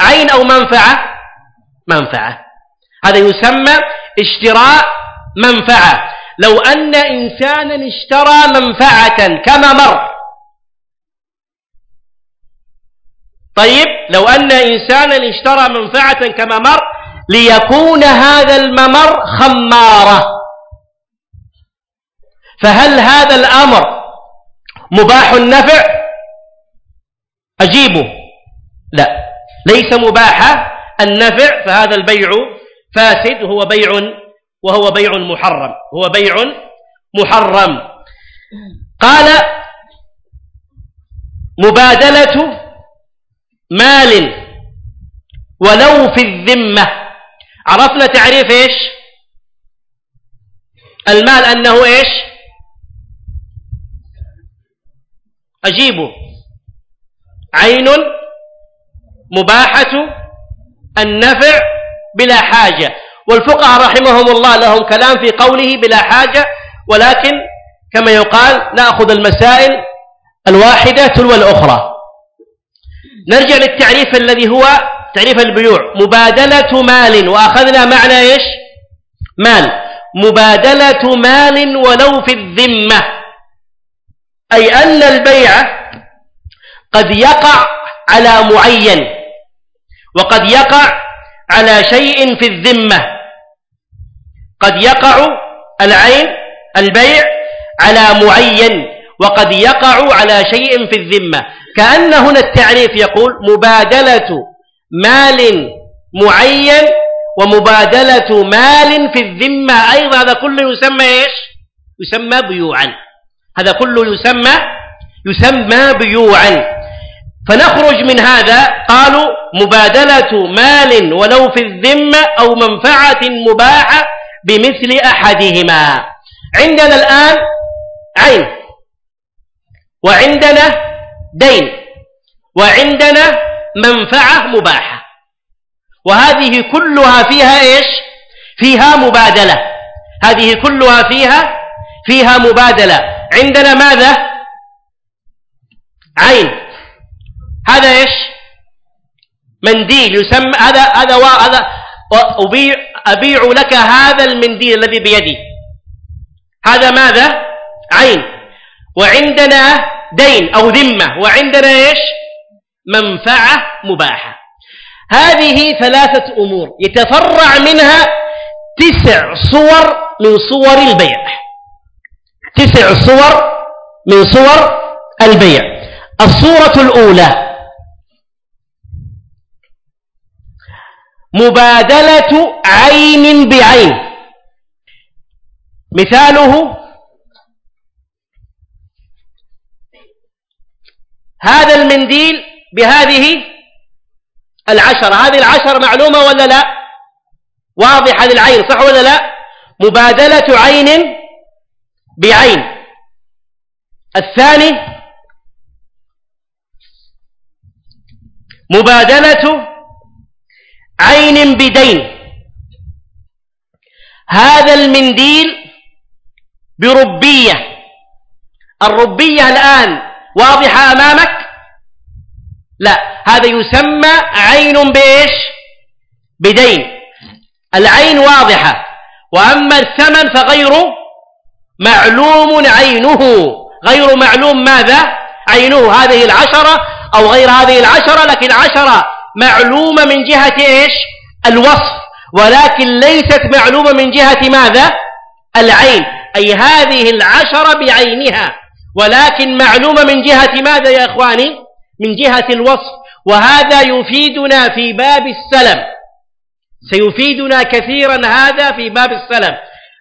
عين أو منفعة؟ منفعة. هذا يسمى اشتراء منفعة. لو أن إنسانا اشترى منفعة كممر طيب لو أن إنسانا اشترى منفعة كممر ليكون هذا الممر خمارة. فهل هذا الأمر مباح النفع؟ أجيبه. لا. ليس مباح النفع فهذا البيع فاسد وهو بيع وهو بيع محرم هو بيع محرم. قال مبادلة مال ولو في الذمة. عرفنا تعريف إيش؟ المال أنه إيش؟ أجيبه. عين مباحة النفع بلا حاجة. والفقهاء رحمهم الله لهم كلام في قوله بلا حاجة ولكن كما يقال نأخذ المسائل الواحدة تلو الأخرى. نرجع للتعريف الذي هو تعريف البيوع. مبادلة مال وأخذنا معنى إيش؟ مال. مبادلة مال ولو في الذمة. أي أن البيع قد يقع على معين وقد يقع على شيء في الذمة. قد يقع العين البيع على معين وقد يقع على شيء في الذمة. كأن هنا التعريف يقول مبادلة مال معين ومبادلة مال في الذمة. أيضا هذا كله يسمى إيش؟ يسمى بيوعا. هذا كله يسمى يسمى بيوعا. فنخرج من هذا قالوا مبادلة مال ولو في الذمة أو منفعة مباحة بمثل أحدهما. عندنا الآن عين وعندنا دين وعندنا منفعة مباحة. وهذه كلها فيها إيش؟ فيها مبادلة. هذه كلها فيها فيها مبادلة. عندنا ماذا؟ عين. هذا إيش؟ منديل يسمى هذا هذا هذا أبيع أبيع لك هذا المنديل الذي بيدي. هذا ماذا؟ عين. وعندنا دين أو ذمة. وعندنا إيش؟ منفعة مباحة. هذه ثلاثة أمور. يتفرع منها تسع صور من صور البيع. تسع صور من صور البيع. الصورة الأولى. مبادلة عين بعين. مثاله هذا المنديل بهذه العشرة. هذه العشرة معلومة ولا لا؟ واضحة للعين صح ولا لا؟ مبادلة عين بعين. الثاني مبادلة عين بدين. هذا المنديل بربية. الربية الآن واضحة أمامك؟ لا. هذا يسمى عين بإيش؟ بدين. العين واضحة. وأما الثمن فغير معلوم عينه. غير معلوم ماذا؟ عينه. هذه العشرة أو غير هذه العشرة لكن عشرة. معلومة من جهة إيش؟ الوصف. ولكن ليست معلومة من جهة ماذا؟ العين. أي هذه العشرة بعينها. ولكن معلومة من جهة ماذا يا إخواني؟ من جهة الوصف. وهذا يفيدنا في باب السلم. سيفيدنا كثيرا هذا في باب السلم.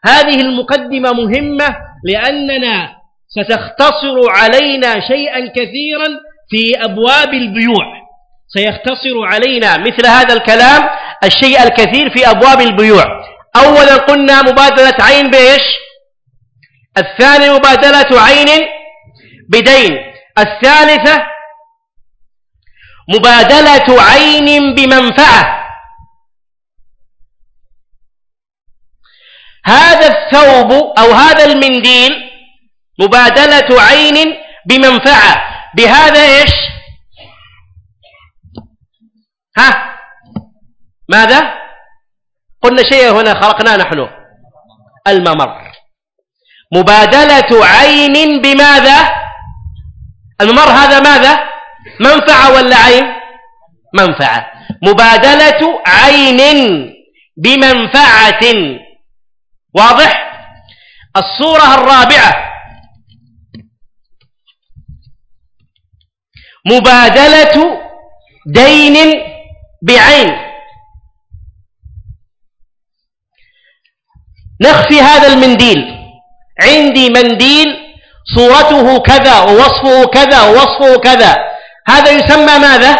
هذه المقدمة مهمة لأننا ستختصر علينا شيئا كثيرا في أبواب البيوع. سيختصر علينا مثل هذا الكلام الشيء الكثير في أبواب البيوع. أولا قلنا مبادلة عين بإيش؟ الثاني مبادلة عين بدين. الثالثة مبادلة عين بمنفعة. هذا الثوب أو هذا المنديل مبادلة عين بمنفعة. بهذا إيش؟ ها؟ ماذا؟ قلنا شيء هنا خلقناه نحن. الممر. مبادلة عين بماذا؟ الممر هذا ماذا؟ منفعة ولا عين؟ منفعة. مبادلة عين بمنفعة. واضح؟ الصورة الرابعة. مبادلة دين بعين. نخفي هذا المنديل. عندي منديل صورته كذا ووصفه كذا ووصفه كذا. هذا يسمى ماذا؟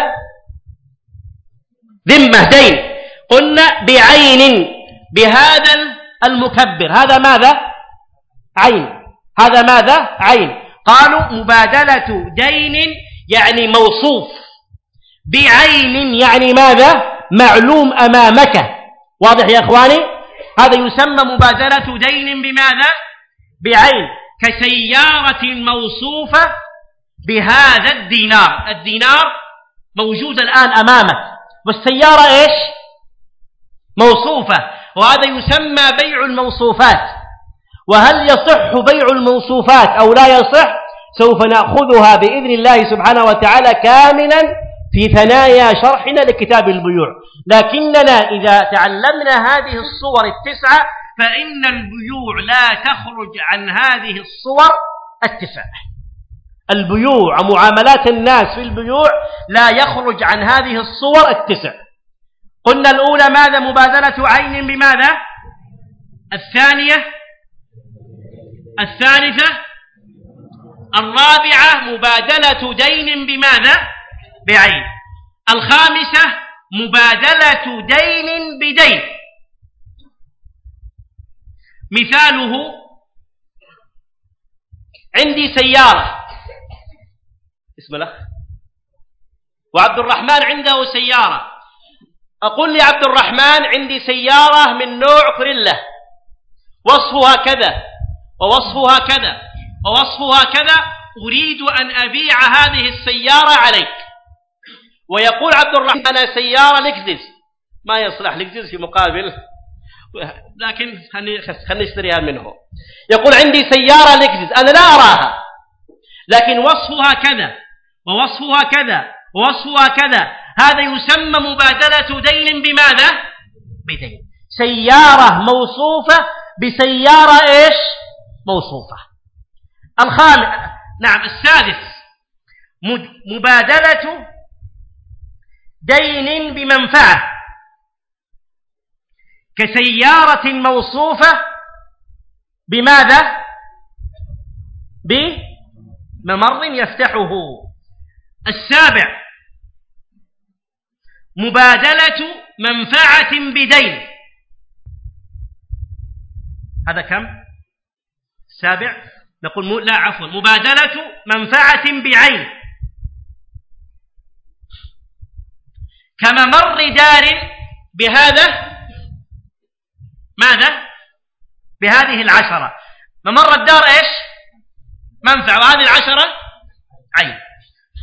ذمة دين. قلنا بعين بهذا المكبر. هذا ماذا؟ عين. هذا ماذا؟ عين. قالوا مبادلة دين يعني موصوف. بعين يعني ماذا؟ معلوم أمامك. واضح يا أخواني؟ هذا يسمى مبادلة دين بماذا؟ بعين كسيارة موصوفة بهذا الدينار. الدينار موجود الآن أمامك. والسيارة إيش؟ موصوفة. وهذا يسمى بيع الموصوفات. وهل يصح بيع الموصوفات أو لا يصح؟ سوف نأخذها بإذن الله سبحانه وتعالى كاملا. في ثنايا شرحنا لكتاب البيوع. لكننا إذا تعلمنا هذه الصور التسعة فإن البيوع لا تخرج عن هذه الصور التسع البيوع معاملات الناس في البيوع لا يخرج عن هذه الصور التسع قلنا الأولى ماذا؟ مبادلة عين بماذا؟ الثانية الثالثة الرابعة مبادلة دين بماذا؟ بعين. الخامسة مبادلة دين بدين. مثاله عندي سيارة. اسم الأخ وعبد الرحمن عنده سيارة. أقول لعبد الرحمن عندي سيارة من نوع كريلا وصفها كذا ووصفها كذا ووصفها كذا. أريد أن أبيع هذه السيارة عليك. ويقول عبد الرحمن أنا سيارة لكزس ما يصلح لكزس في مقابل. لكن خلني أشتريها منه. يقول عندي سيارة لكزس أنا لا أراها. لكن وصفها كذا ووصفها كذا ووصفها كذا. هذا يسمى مبادلة دين بماذا؟ بدين. سيارة موصوفة بسيارة إيش؟ موصوفة. الخامس نعم السادس مبادلة دين بمنفعة. كسيارة موصوفة بماذا؟ بممر يفتحه. السابع مبادلة منفعة بدين. هذا كم؟ السابع نقول لا عفوا مبادلة منفعة بعين. كممر دار بهذا ماذا؟ بهذه العشرة. ممر الدار إيش؟ منفعة. وهذه العشرة عين.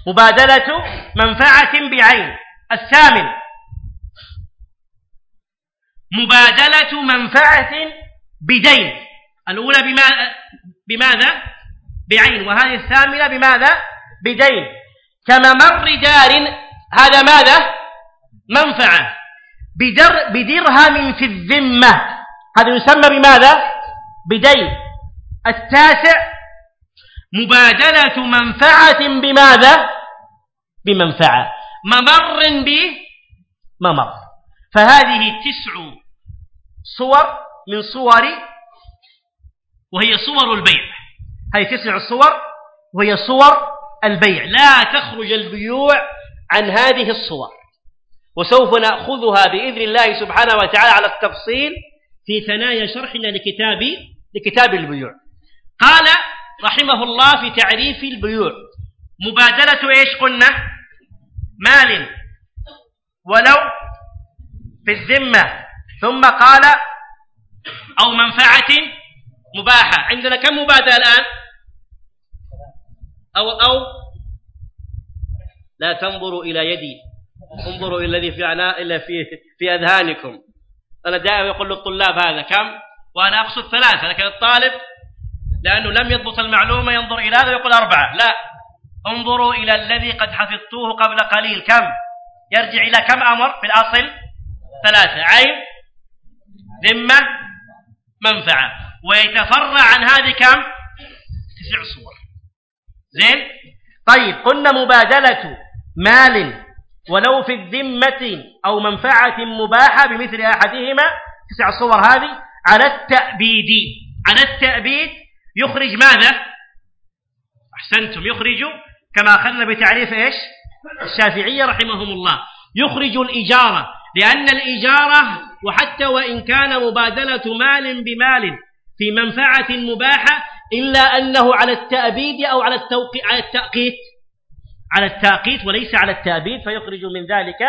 مبادلة منفعة بعين. الثامن. مبادلة منفعة بدين. الأولى بما بماذا؟ بعين. وهذه الثامنة بماذا؟ بدين. كممر دار. هذا ماذا؟ منفعة. بدر بدرهم في الذمة. هذا يسمى بماذا؟ بدين. التاسع مبادلة منفعة بماذا؟ بمنفعة. ممر بممر فهذه تسع صور من صور وهي صور البيع. هذه تسع صور وهي صور البيع. لا تخرج البيوع عن هذه الصور. وسوف نأخذها بإذن الله سبحانه وتعالى على التفصيل في ثنايا شرحنا لكتاب لكتاب البيوع. قال رحمه الله في تعريف البيوع. مبادلة إيش قلنا؟ مال. ولو في الذمة. ثم قال أو منفعة مباحة. عندنا كم مبادلة الآن؟ أو أو لا تنظروا إلى يدي. انظروا إلى الذي في عناء إلا في في أذهانكم. أنا دائما يقول للطلاب هذا كم؟ وأنا أقصد ثلاثة لكن الطالب لأنه لم يضبط المعلومة ينظر إلى هذا ويقول أربعة. لا. انظروا إلى الذي قد حفظتوه قبل قليل. كم؟ يرجع إلى كم أمر في الأصل؟ ثلاثة. عين ذمة منفعة. ويتفرع عن هذه كم؟ تسع صور. زين؟ طيب قلنا مبادلة مال ولو في الذمة أو منفعة مباحة بمثل أحدهما تسع صور هذه على التأبيد. على التأبيد يخرج ماذا؟ أحسنتم يخرج كما أخذنا بتعريف إيش؟ الشافعية رحمهم الله. يخرج الإجارة لأن الإجارة وحتى وإن كان مبادلة مال بمال في منفعة مباحة إلا أنه على التأبيد أو على, على التأقيت. على التأقيت وليس على التأبيد فيخرج من ذلك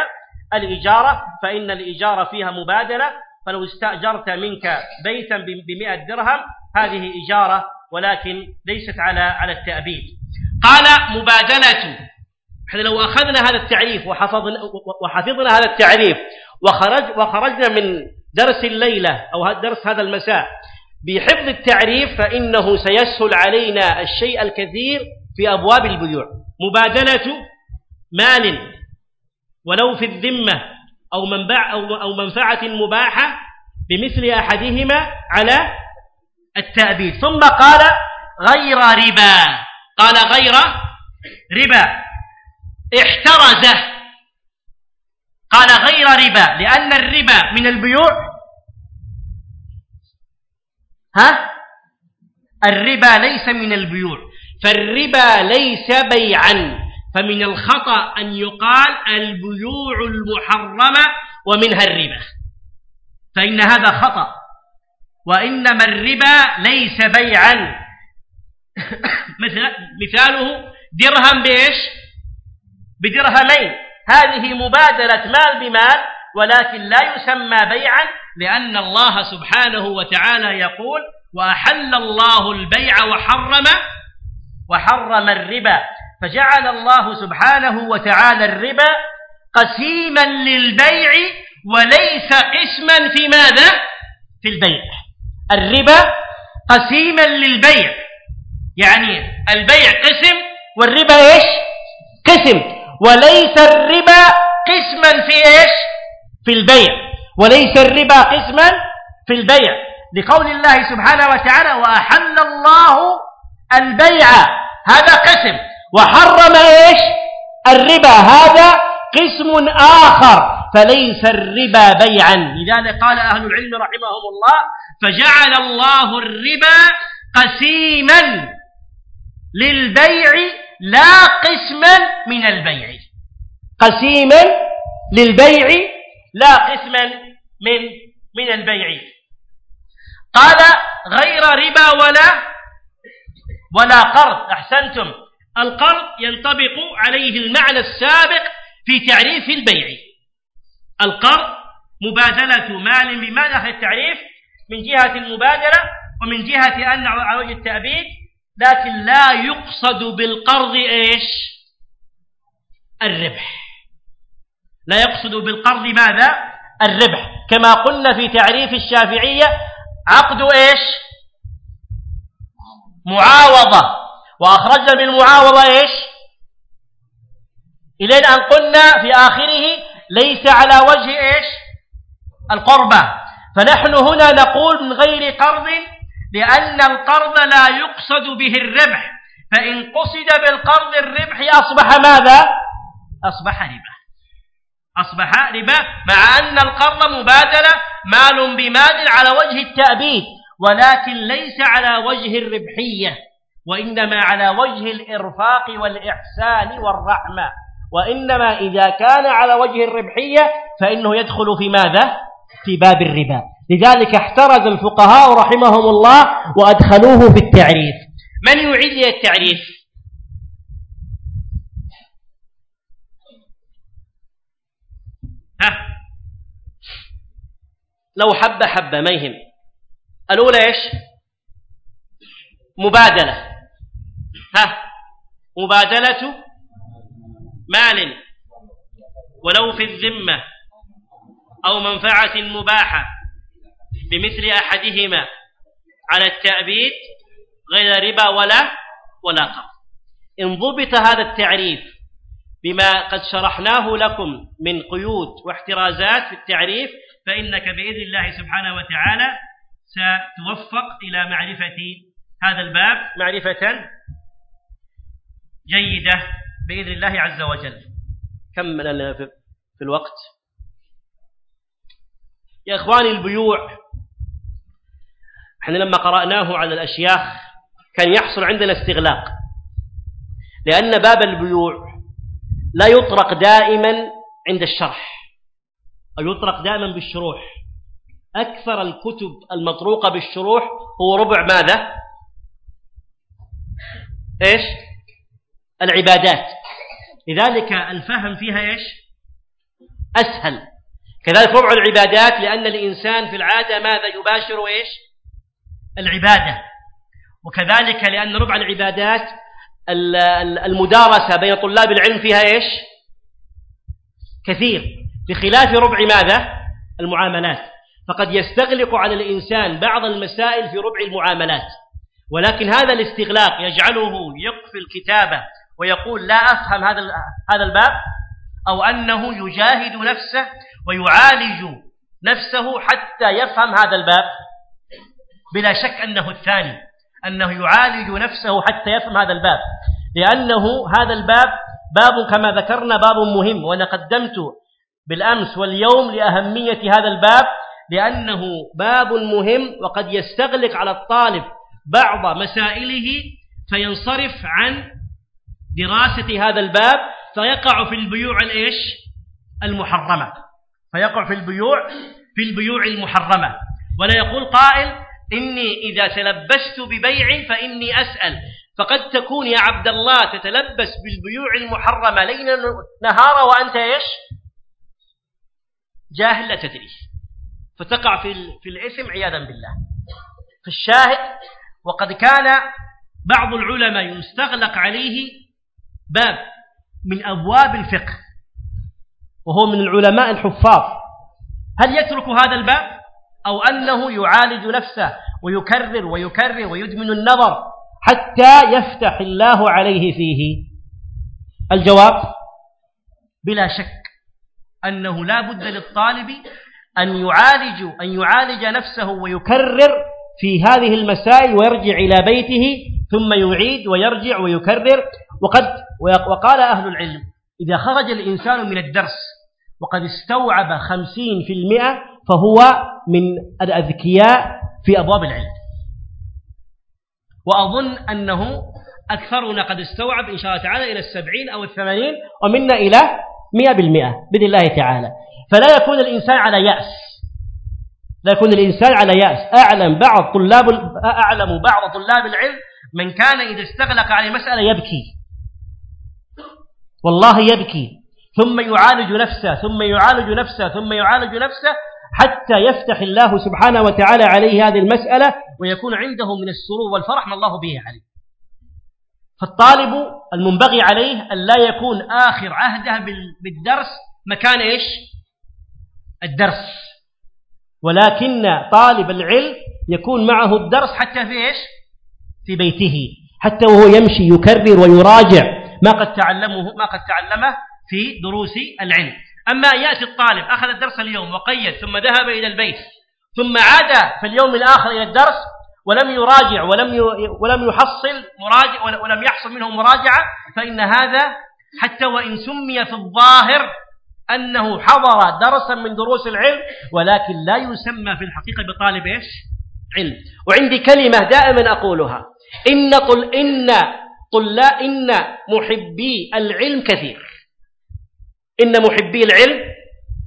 الإجارة فإن الإجارة فيها مبادلة فلو استأجرت منك بيتا بمئة درهم هذه إجارة ولكن ليست على على التأبيد. قال مبادلة. إحنا لو أخذنا هذا التعريف وحفظنا, وحفظنا هذا التعريف وخرج وخرجنا من درس الليلة أو درس هذا المساء بحفظ التعريف فإنه سيسهل علينا الشيء الكثير في أبواب البيوع. مبادلة مال ولو في الذمة أو منبع أو منفعة مباحة بمثل أحدهما على التأبيد. ثم قال غير ربا. قال غير ربا. احترزه. قال غير ربا. لأن الربا من البيوع. ها؟ الربا ليس من البيوع. فالربا ليس بيعا. فمن الخطأ أن يقال البيوع المحرمة ومنها الربا. فإن هذا خطأ. وإنما الربا ليس بيعا. مثاله درهم بإيش؟ بدرهمين. هذه مبادلة مال بمال ولكن لا يسمى بيعا لأن الله سبحانه وتعالى يقول وأحل الله البيع وحرم وحرم الربا فجعل الله سبحانه وتعالى الربا قسيما للبيع وليس قسما في ماذا؟ في البيع. الربا قسيما للبيع يعني البيع قسم والربا إيش؟ قسم. وليس الربا قسما في إيش؟ في البيع. وليس الربا قسما في البيع. لقول الله سبحانه وتعالى وأحل الله البيع هذا قسم. وحرم إيش؟ الربا هذا قسم آخر. فليس الربا بيعا. لذلك قال أهل العلم رحمهم الله فجعل الله الربا قسيما للبيع لا قسما من البيع. قسيما للبيع لا قسما من من البيع. قال غير ربا ولا ولا قرض. أحسنتم. القرض ينطبق عليه المعنى السابق في تعريف البيع. القرض مبادلة مال. بمال أخذ التعريف؟ من جهة المبادلة ومن جهة أن على وجه التأبيد. لكن لا يقصد بالقرض إيش؟ الربح. لا يقصد بالقرض ماذا؟ الربح. كما قلنا في تعريف الشافعية عقد إيش؟ معاوضة. وأخرجنا بالمعاوضة إيش؟ إلين أن قلنا في آخره ليس على وجه إيش؟ القربة. فنحن هنا نقول من غير قرض لأن القرض لا يقصد به الربح. فإن قصد بالقرض الربح أصبح ماذا؟ أصبح ربا. أصبح ربا مع أن القرض مبادلة مال بمال على وجه التأبيد. ولكن ليس على وجه الربحية وإنما على وجه الإرفاق والإحسان والرحمة. وإنما إذا كان على وجه الربحية فإنه يدخل في ماذا؟ في باب الربا. لذلك احترز الفقهاء رحمهم الله وأدخلوه في التعريف. من يعيد التعريف؟ ها؟ لو حبة حبة ما يهم. الأولى إيش؟ مبادلة. ها؟ مبادلة مال ولو في الذمة أو منفعة مباحة بمثل أحدهما على التأبيد غير ربا ولا ولا قرض. إن ضبط هذا التعريف بما قد شرحناه لكم من قيود واحترازات في التعريف فإنك بإذن الله سبحانه وتعالى ستوفق إلى معرفة هذا الباب معرفة جيدة بإذن الله عز وجل. كم لنا في الوقت. يا إخواني البيوع إحنا لما قرأناه على الأشياخ كان يحصل عندنا استغلاق لأن باب البيوع لا يطرق دائما عند الشرح أو يطرق دائما بالشروح. أكثر الكتب المطروقة بالشروح هو ربع ماذا؟ إيش؟ العبادات. لذلك الفهم فيها إيش؟ أسهل. كذلك ربع العبادات لأن الإنسان في العادة ماذا يباشر إيش؟ العبادة. وكذلك لأن ربع العبادات المدارسة بين طلاب العلم فيها إيش؟ كثير. بخلاف ربع ماذا؟ المعاملات. فقد يستغلق على الإنسان بعض المسائل في ربع المعاملات. ولكن هذا الاستغلاق يجعله يقفي الكتابة ويقول لا أفهم هذا هذا الباب أو أنه يجاهد نفسه ويعالج نفسه حتى يفهم هذا الباب. بلا شك أنه الثاني أنه يعالج نفسه حتى يفهم هذا الباب. لأنه هذا الباب باب كما ذكرنا باب مهم. وأنا قدمت بالأمس واليوم لأهمية هذا الباب لأنه باب مهم وقد يستغلق على الطالب بعض مسائله فينصرف عن دراسة هذا الباب فيقع في البيوع الإيش؟ المحرمة. فيقع في البيوع في البيوع المحرمة. ولا يقول قائل إني إذا تلبست ببيع فإني أسأل. فقد تكون يا عبد الله تتلبس بالبيوع المحرمة ليل نهارا وأنت إيش؟ جاهل لا تدري. فتقع في, في الاسم عياذا بالله. فالشاهد وقد كان بعض العلماء يستغلق عليه باب من أبواب الفقه وهو من العلماء الحفاظ. هل يترك هذا الباب؟ أو أنه يعالج نفسه ويكرر ويكرر ويدمن النظر حتى يفتح الله عليه فيه؟ الجواب بلا شك أنه لا بد للطالب أن يعالج أن يعالج نفسه ويكرر في هذه المسائل ويرجع إلى بيته ثم يعيد ويرجع ويكرر. وقد وقال أهل العلم إذا خرج الإنسان من الدرس وقد استوعب خمسين في المئة فهو من الأذكياء في أبواب العلم. وأظن أنه أكثرنا قد استوعب إن شاء الله تعالى إلى السبعين أو الثمانين ومنا إلى مئة بالمئة بإذن الله تعالى. فلا يكون الإنسان على يأس. لا يكون الإنسان على يأس. أعلم بعض طلاب أعلم بعض طلاب العلم من كان إذا استغلق على مسألة يبكي. والله يبكي. ثم يعالج نفسه ثم يعالج نفسه ثم يعالج نفسه حتى يفتح الله سبحانه وتعالى عليه هذه المسألة ويكون عنده من السرور والفرح ما الله به عليه. فالطالب المنبغي عليه أن لا يكون آخر عهده بالدرس مكان إيش؟ الدرس. ولكن طالب العلم يكون معه الدرس حتى في إيش؟ في بيته. حتى وهو يمشي يكرر ويراجع ما قد تعلمه ما قد تعلمه في دروس العلم. أما يأتي الطالب أخذ الدرس اليوم وقيد ثم ذهب إلى البيت ثم عاد في اليوم الآخر إلى الدرس ولم يراجع ولم ولم يحصل مراجع ولم يحصل منه مراجعة فإن هذا حتى وإن سمي في الظاهر أنه حضر درسا من دروس العلم ولكن لا يسمى في الحقيقة بطالب إيش؟ علم. وعندي كلمة دائما أقولها. إن طل إن طلا إن محبي العلم كثير. إن محبي العلم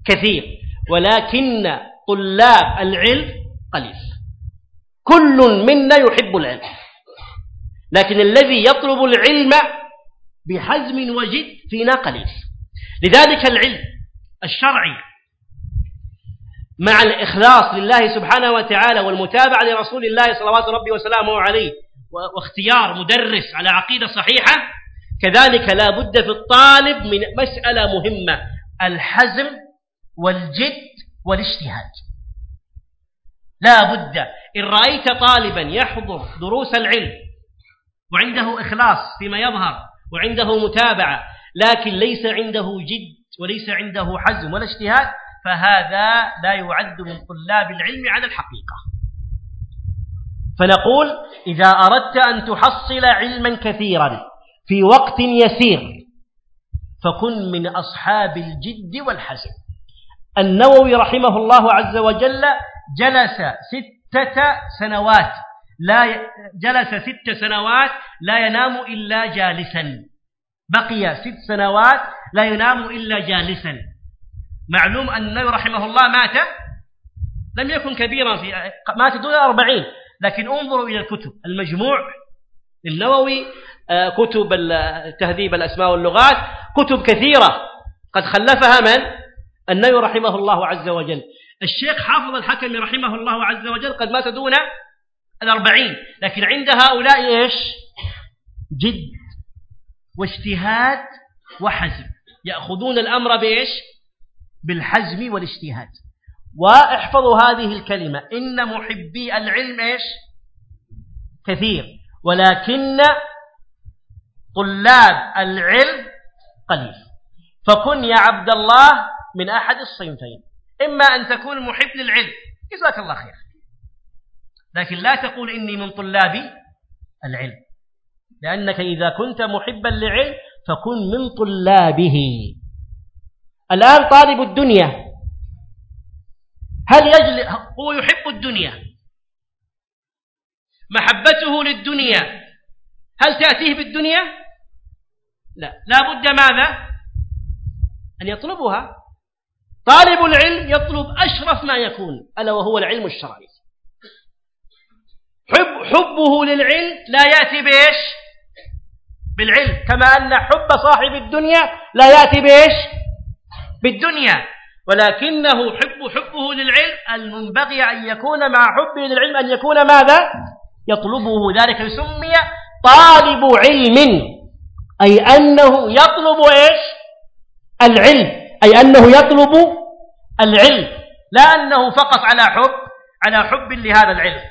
كثير. ولكن طلاب العلم قليل. كل منا يحب العلم. لكن الذي يطلب العلم بحزم وجد فينا قليل. لذلك العلم الشرعي مع الإخلاص لله سبحانه وتعالى والمتابعة لرسول الله صلوات ربي وسلامه عليه واختيار مدرس على عقيدة صحيحة كذلك لا بد في الطالب من مسألة مهمة الحزم والجد والاجتهاد. لا بد إن رأيت طالبا يحضر دروس العلم وعنده إخلاص فيما يظهر وعنده متابعة لكن ليس عنده جد وليس عنده حزم ولا اجتهاد فهذا لا يعد من طلاب العلم على الحقيقة فنقول إذا أردت أن تحصل علما كثيرا في وقت يسير فكن من أصحاب الجد والحزم النووي رحمه الله عز وجل جلس ستة سنوات لا. جلس ست سنوات لا ينام إلا جالسا بقي ست سنوات لا ينام إلا جالسا. معلوم أن النووي رحمه الله مات. لم يكن كبيرا في مات دون الأربعين لكن انظروا إلى الكتب. المجموع للنووي آه، كتب تهذيب الأسماء واللغات كتب كثيرة. قد خلفها من؟ النووي رحمه الله عز وجل. الشيخ حافظ الحكم رحمه الله عز وجل قد مات دون الأربعين. لكن عند هؤلاء إيش؟ جد. واجتهاد وحزم. يأخذون الأمر بإيش؟ بالحزم والاجتهاد. واحفظوا هذه الكلمة. إن محبي العلم إيش؟ كثير. ولكن طلاب العلم قليل. فكن يا عبد الله من أحد الصنفين إما أن تكون محب للعلم. جزاك الله خير. لكن لا تقول إني من طلاب العلم. لأنك إذا كنت محبا للعلم فكن من طلابه. الآن طالب الدنيا. هل يجل هو يحب الدنيا. محبته للدنيا. هل تأتيه بالدنيا؟ لا. لا بد ماذا؟ أن يطلبها. طالب العلم يطلب أشرف ما يكون ألا وهو العلم الشرعي. حب حبه للعلم لا يأتي بإيش؟ بالعلم كما أن حب صاحب الدنيا لا يأتي بإيش؟ بالدنيا. ولكنه حب حبه للعلم المنبغي أن يكون مع حبه للعلم أن يكون ماذا؟ يطلبه. ذلك يسمي طالب علم أي أنه يطلب إيش؟ العلم أي أنه يطلب العلم لا أنه فقط على حب على حب لهذا العلم.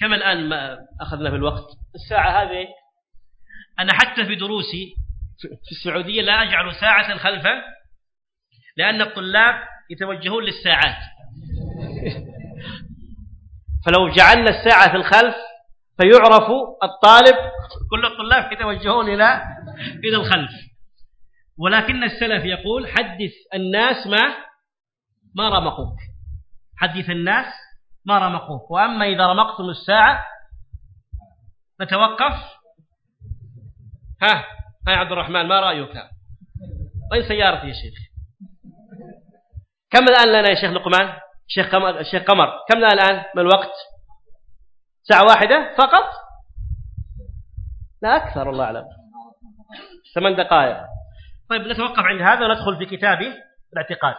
كما الآن ما أخذنا في الوقت الساعة هذه أنا حتى في دروسي في السعودية لا أجعل ساعة خلفه لأن الطلاب يتوجهون للساعات. فلو جعلنا الساعة في الخلف فيعرف الطالب كل الطلاب يتوجهون إلى إلى الخلف. ولكن السلف يقول حدث الناس ما ما رمقوك. حدث الناس ما رمقوك. وأما إذا رمقتم الساعة نتوقف ها ها يا عبد الرحمن ما رأيك؟ وين سيارتي يا شيخ. كم الآن لنا يا شيخ لقمان؟ شيخ قمر الشيخ قمر. كم لنا الآن من الوقت؟ ساعة واحدة فقط؟ لا أكثر الله أعلم. ثمان دقائق. طيب نتوقف عند هذا وندخل في كتاب الاعتقاد.